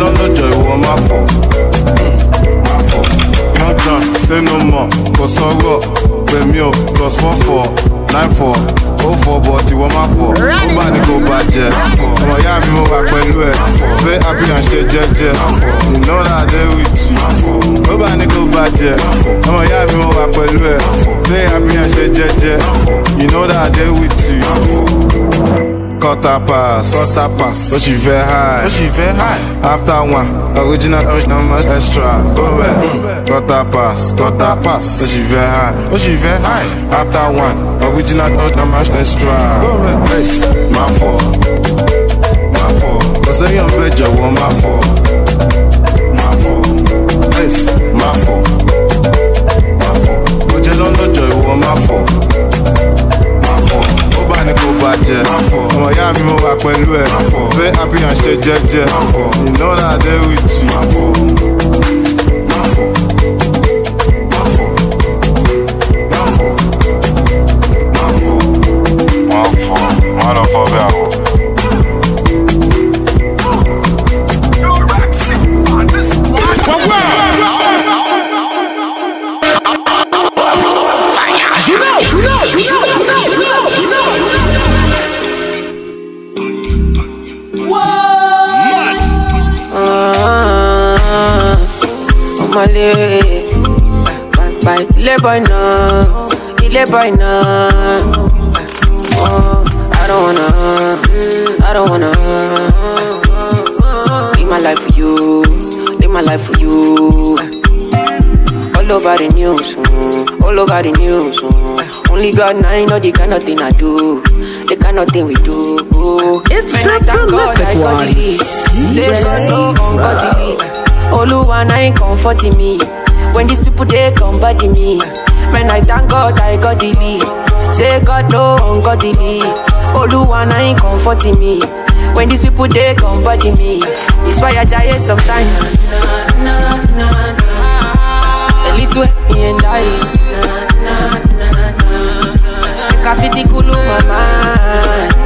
lọ́lọ́jọ́ ìwọ máa fọ̀. Máa fọ̀. John say no more. Kò sọ̀rọ̀ pèmí o. Plus four four nine four. Ó fọ bọ̀ tí wọ́n máa fọ̀ ó bá ní kó bàjẹ́. Ọmọ ìyá mi mo wà pẹ̀lú ẹ̀. Fẹ́ àbíyàn ṣe jẹ́jẹ́. Ìnáwó adé wìtì ó bá ní kó bàjẹ́. Ọmọ ìyá mi mo wà pẹ̀lú ẹ̀. Fẹ́ àbíyàn ṣe jẹ́jẹ́. Ìnáwó adé wìtì. Quarter pass, quarter pass. Ó sì fẹ́ high, ó sì fẹ́ high. After one, original original extra. Go back. Quarter pass, quarter pass. Ó sì fẹ́ high, ó sì fẹ́ high. After one, original original extra. Go back. Ace, máa fọ̀, máa fọ̀. Kò sẹ́yìn ọ̀bẹ jọ̀wọ́ máa fọ̀, máa fọ̀. Ace, máa fọ̀, máa fọ̀. Ó jẹ́ lọ́lọ́jọ́ ìwọ máa fọ̀, máa fọ̀. Ó bàjẹ́, ọmọ ìyá mi mo wà pẹ̀lú ẹ̀. Fẹ́ àbíyàn ṣe jẹ́jẹ́? Ìnáwó adé wìtì. Má bye bye, ile boy no, ile boy no. Oh, I don't wanna, I don't wanna. Live my life for you, live my life for you. All over the news, mm, all over the news. mm. Only God and I know the kind of thing I do, the kind of thing we do. It's Man, the God prolific I got one. the lead. Say DJ God no God. Oluwa na ain't comforting me. When these people they come body me. Man, I thank God I got the lead. Say God no lead. Oluwa na ain't comforting me. When these people they come body me. It's why I die sometimes. A little happy and nice. Make a fitty cool my mind. Make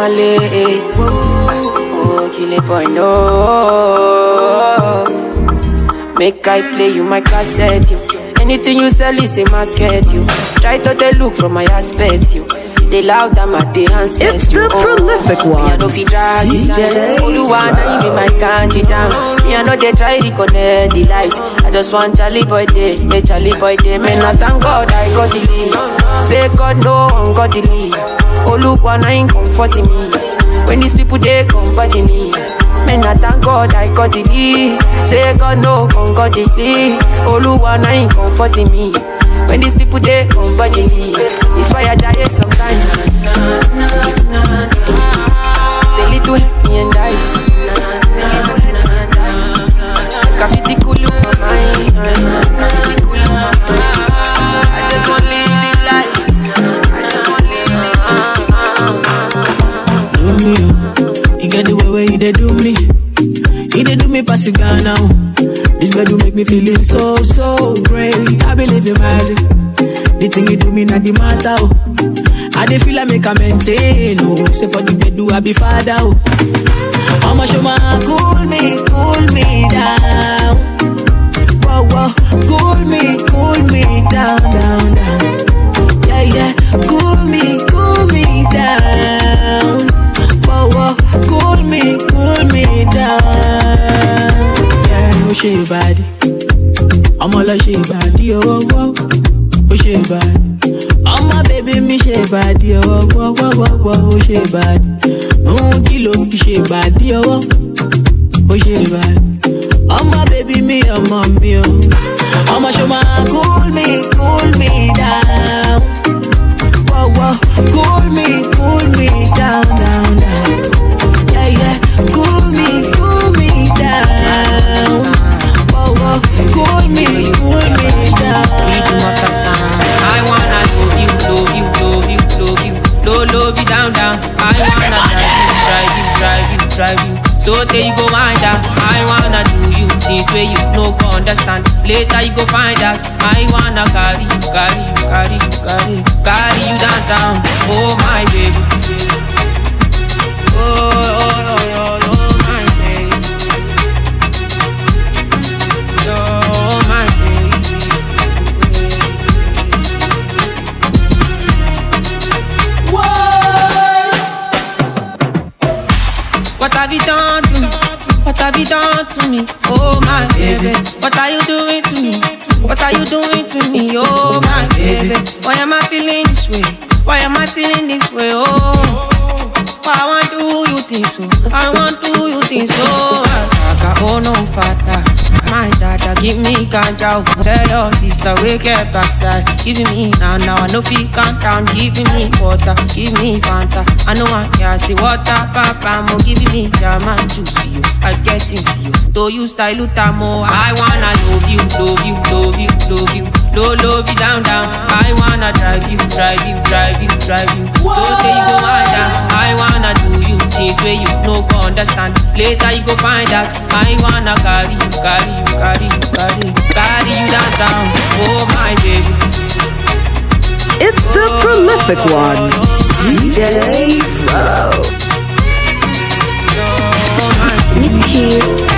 I'm a late. Eh, oh, oh kill it, boy, oh. no. Make I play you my cassette, you. Anything you sell is a market, you. Try to they look from my aspect, you. They loud them at the handset, It's you. the prolific Me, I one. know fi drag DJ down. Oluwa, now you be my kanji down. Me, I know they try to connect the light. I just want Charlie boy day, make Charlie boy day. Man, I thank God I got the lead. Say God no, on God the lead. Oluwa, ain't comforting me. When these people they body me. Man, I thank God I got lead. Say God no, on God the lead. Now ain't comforting me. When these people they body me. It's why I die sometimes. The little happy and dice. Kafiti they do me. He they do me pass it now. This bed do make me feeling so, so great. I believe in magic. The thing you do me not the matter. Oh. I dey feel I make a maintain. Oh. Say for the bed do I be father. Oh. I'ma show my cool me, cool me down. Whoa, whoa, cool me, cool me down, down, down. Yeah, yeah, cool me ṣe ìbàdí. Ọmọ lọ ṣe ìbàdí owó wọ́. Ó ṣe ìbàdí. Ọmọ bèbí mi ṣe ìbàdí owó wọ́. Ó ṣe ìbàdí. Òun kí fi ṣe ìbàdí owó? Ó ṣe ìbàdí. Ọmọ bèbí mi ọmọ mi o. Ọmọ ṣo máa cool me, cool me down. Wọ́, cool me, cool me down, down, down. Me, cool me down. I wanna love you, love you, love you, love you, love, love you down, down. I wanna drive you, drive you, drive you, drive you. So there you go wind down. I wanna do you things where you no go understand. Later you go find out. I wanna carry you, carry you, carry you, carry you, carry you down, down. Oh my baby. You done to me? Oh my baby, what are you doing to me? What are you doing to me? Oh my baby, why am I feeling this way? Why am I feeling this way? Oh, why I want do you think so? Oh? I want do you think so? Oh. Gaga, oh no, father. My give me ganja. Tell your sister, wake up backside. Giving me now, now I know fi count down. Giving me water, give me Fanta. I know I can see water, papa. Mo giving me and juice you. I get into you. To you style utamo. I wanna love you, love you, love you, love you. Low, love you down, down. I wanna drive you, drive you, drive you, drive you. So there you go, wind down. I wanna do things where you no go understand. Later you go find out. I wanna carry you, carry you, carry you, carry you, carry you down, down. Oh my baby. It's the oh, prolific oh, one, DJ Pro. DJ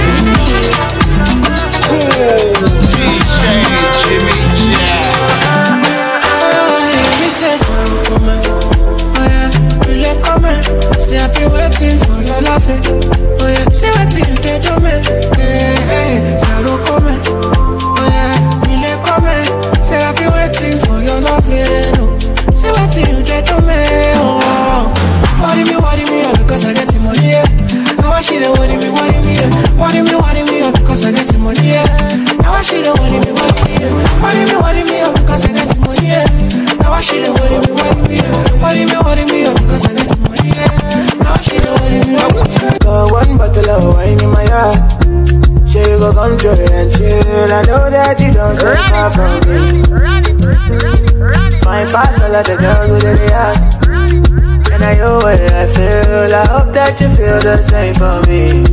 Say I've been waiting for your loving, oh yeah. What you did to me, hey hey. Saru come, oh yeah. Say I've been waiting for your oh. You did to me, oh. Worry me, worry me, oh, because I get money, yeah. Now I she don't worry me, worry. Worry me, worry me, oh, because I get money, yeah. Now I she don't worry me, worry me. Worry me, worry me, oh, because I get money, yeah. Now I she don't worry me, worry me. Worry me, worry me, oh, because I get money, Got one bottle of wine in my heart. She go come through and chill. I know that you don't stay from me. Fine pass all of the girls within the yard. And I know what I feel. I hope that you feel the same for me.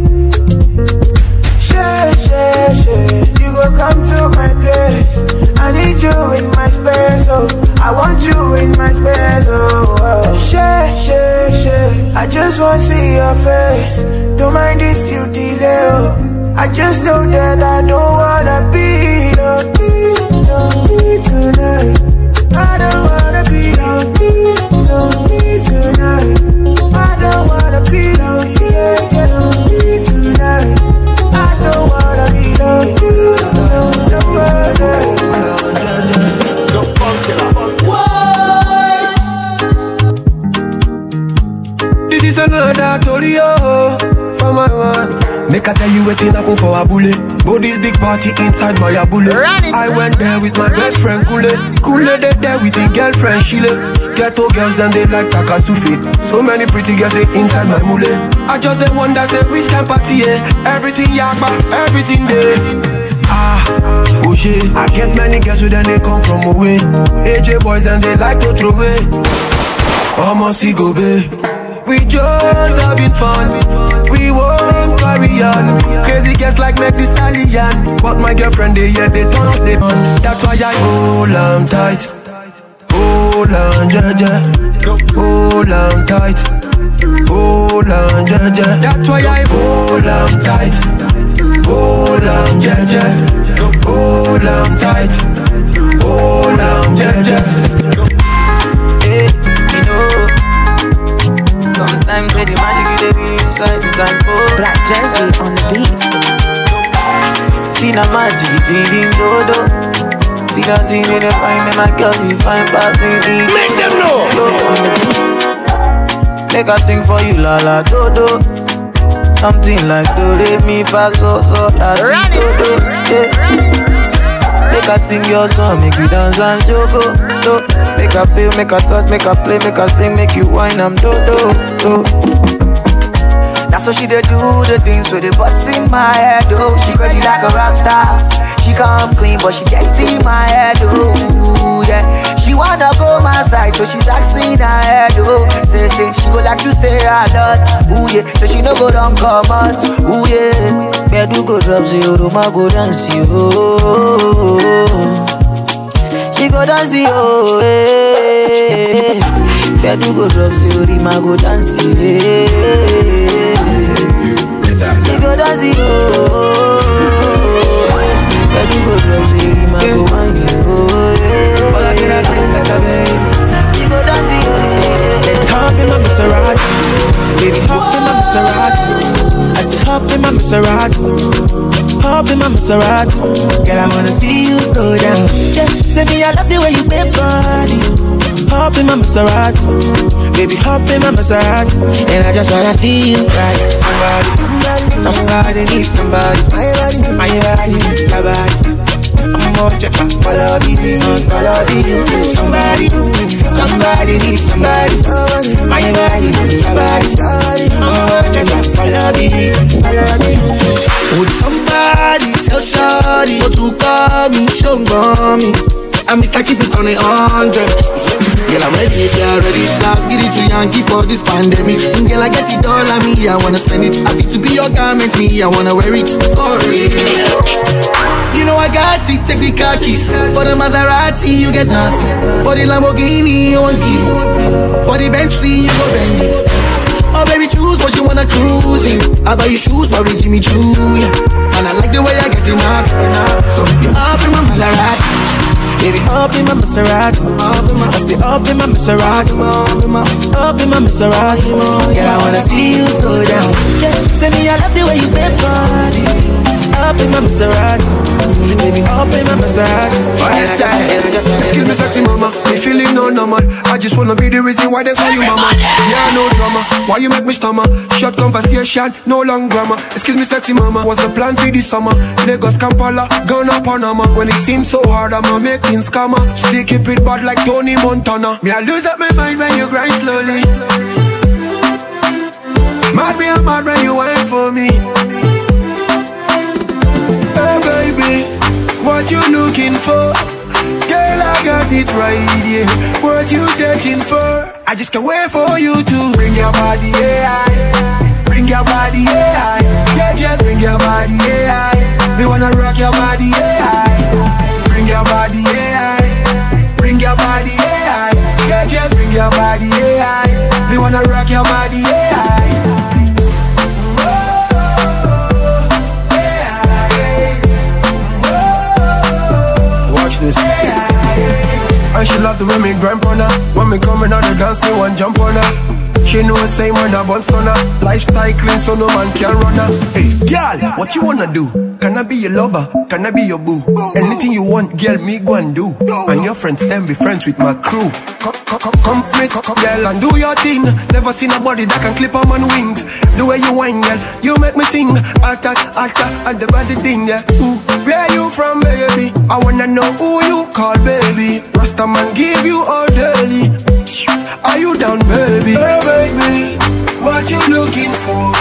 Share, share, share. Go come to my place. I need you in my space, oh. I want you in my space, oh. oh. Share, share, share. I just want to see your face. Don't mind if you delay, oh. I just know that I don't wanna be lonely, lonely tonight. I don't wanna be lonely, lonely tonight. I don't wanna be lonely, yeah, wanna be lonely, lonely, This Make I tell you wetin happen for Abule. But this big party inside my Abule. I went there with my best friend Kule. Kule they there with his girlfriend Shile. Ghetto girls them they like Takasufi. So many pretty girls they inside my mule. I just they wonder say which can party yeah. Everything yakba, everything there. Ah, oh shit. I get many girls who then they come from away. AJ boys then they like to throw away. Almost go babe. We just having fun. We won't carry on. Crazy girls like make the stallion. But my girlfriend, they yeah, they turn up the on. That's why I hold on tight. Hold on, yeah, yeah. Hold on tight. Hold on, yeah, yeah. That's why I hold on tight. Hold on, yeah, yeah. Hold on tight. Hold on, yeah, yeah. Sometimes say the magic you dey be inside the time for Blaq Jerzee on the beat. See the magic feeling dodo. See the scene in the find them my girls we find past me. Make them know. Make I sing for you la la do do. Something like do re mi fa so so la ti do do. Yeah. Make I sing your song, make you dance and jogo. Do. Make I feel, make I touch, make I play, make I sing, make you whine, I'm do do do. That's how she dey do the things with the bust in my head, oh. She crazy like a rock star. She come clean, but she in my head, oh. Yeah, she wanna go my side, so she's asking her head, oh. Say, say, she go like to stay a lot, ooh yeah. So she no go down come out, ooh yeah. me do go drop zero, Roma go dance, yo. She go dance, yo, eh. Bedu go drop go dance, yeah. She go dance, yo. Bedu go drop go wine, yo. All I get a drink like a baby. She go dance, yo. Let's hop in my Maserati. Baby, hop in my Maserati. I said, hop in my Maserati. Hop in my Maserati. Girl, I wanna see you go down. Yeah, say me, I love the way you bend body. Hop in my Maserati. Baby, hop in my Maserati. And I just wanna see you ride. Somebody, somebody needs somebody. My body, my body, your body. I'm more checker, follow me, follow me. Somebody, somebody needs somebody. My body, your body. I'm more checker, follow me, follow me. Would somebody tell Shawty what to call me? Show me. I'm Mr. Keep it on a hundred. Girl, I'm ready if you're ready. Let's get it to Yankee for this pandemic. Mm, Girl, I get it all on me. I wanna spend it. I fit to be your garment, me. I wanna wear it for real. You know I got it. Take the car keys. For the Maserati, you get nothing. For the Lamborghini, you won't give. For the Bentley, you go bend it. Oh baby, choose what you wanna cruising. I buy you shoes, probably Jimmy Choo. Yeah. And I like the way I get it out. So baby, up in my Maserati. Baby, up in my Maserati. I say up in my Maserati. Up in my Maserati. Girl, I wanna see you go down. Say me, I love the way you bend body. Up in my Maserati. Baby, up in my Maserati. Excuse me, sexy mama. Me feeling no normal. I just wanna be the reason why they call you mama. Yeah, no drama. Why you make me stammer? Short conversation, no long grammar. Excuse me, sexy mama. What's the plan for this summer? Lagos, Kampala, Ghana, Panama. When it seems so hard, I'm a making scammer. Still keep it bad like Tony Montana. Me, I lose up my mind when you grind slowly. Mad me, I'm mad when you wait for me. Baby, what you looking for? Girl, I got it right here. What you searching for? I just can't wait for you to bring your body, yeah. Bring your body, yeah. Yeah, just bring your body, yeah. Me wanna rock your body, yeah. Bring your body, yeah. Bring your body, yeah. Yeah, just bring your body, yeah. Me wanna rock your body, yeah. And she love the way me grind on her. When me coming out the dance, me one jump on her. She know same when I bun stunner. Lifestyle clean, so no man can run her. Hey, girl, what you wanna do? Can I be your lover? Can I be your boo? Anything you want, girl, me go and do. And your friends then be friends with my crew. Come, come, come, come, me, come, come, girl, and do your thing. Never seen a body that can clip on man wings. The way you whine, girl, you make me sing. Attack, attack, and the body thing, yeah. Ooh, where you from, baby? I wanna know who you call, baby. Rasta man give you all daily. Are you down, baby? Hey, baby, what you looking for?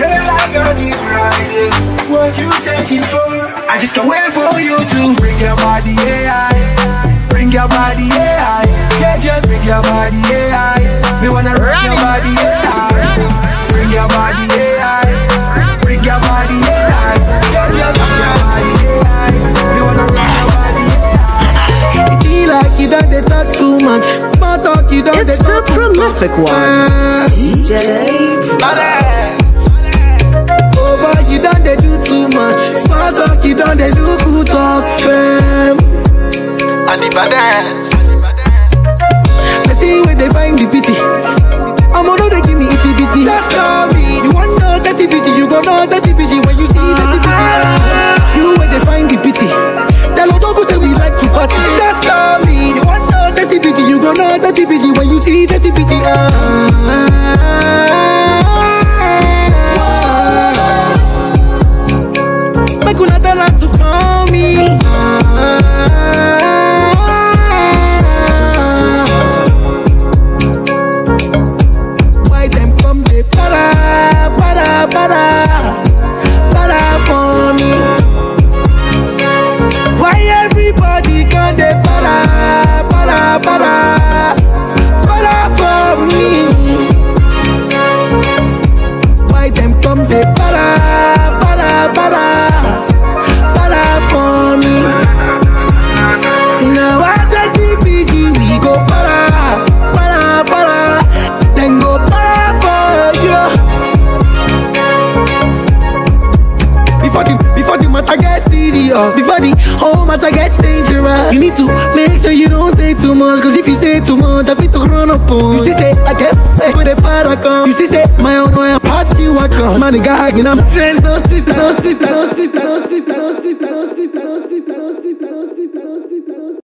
Girl, I got it right here. What you searching for? I just can't wait for you to bring your body, yeah. Bring your body, yeah. Yeah, just bring your body, yeah. Me wanna rock your body, yeah. Bring your body, yeah. Bring your body, yeah. Yeah, just bring your body, yeah. Me wanna rock your body, yeah. It be like you don't they talk too much. Small talk, you don't they It's the talk too prolific one. DJ. Oh boy, you don't they do too much. Small talk, you don't they do good talk, fam. And I dance, I see where they find the pity. I'm on they give me itty bitty. Just call me. You want know dirty bitty, you gon' know dirty bitty when you see dirty bitty. You where they find the pity. Tell Odogu say we like to party. Just call me. You want know dirty bitty, you gon' know dirty bitty when you see dirty bitty. Ah. Make una tell her to call me. Why them come they para, para, para, para for me? Why everybody come they para, para, para, para for me? Why them come they para, para, para Before the before the matter gets serious, before the whole matter gets dangerous, you need to make sure you don't say too much. Cause if you say too much, I fit to run up on you. See say I get sex with a paragon. You see say my own way I pass you I come. Man, the guy, know, I'm trends, no street, no street, no street, no street, no street.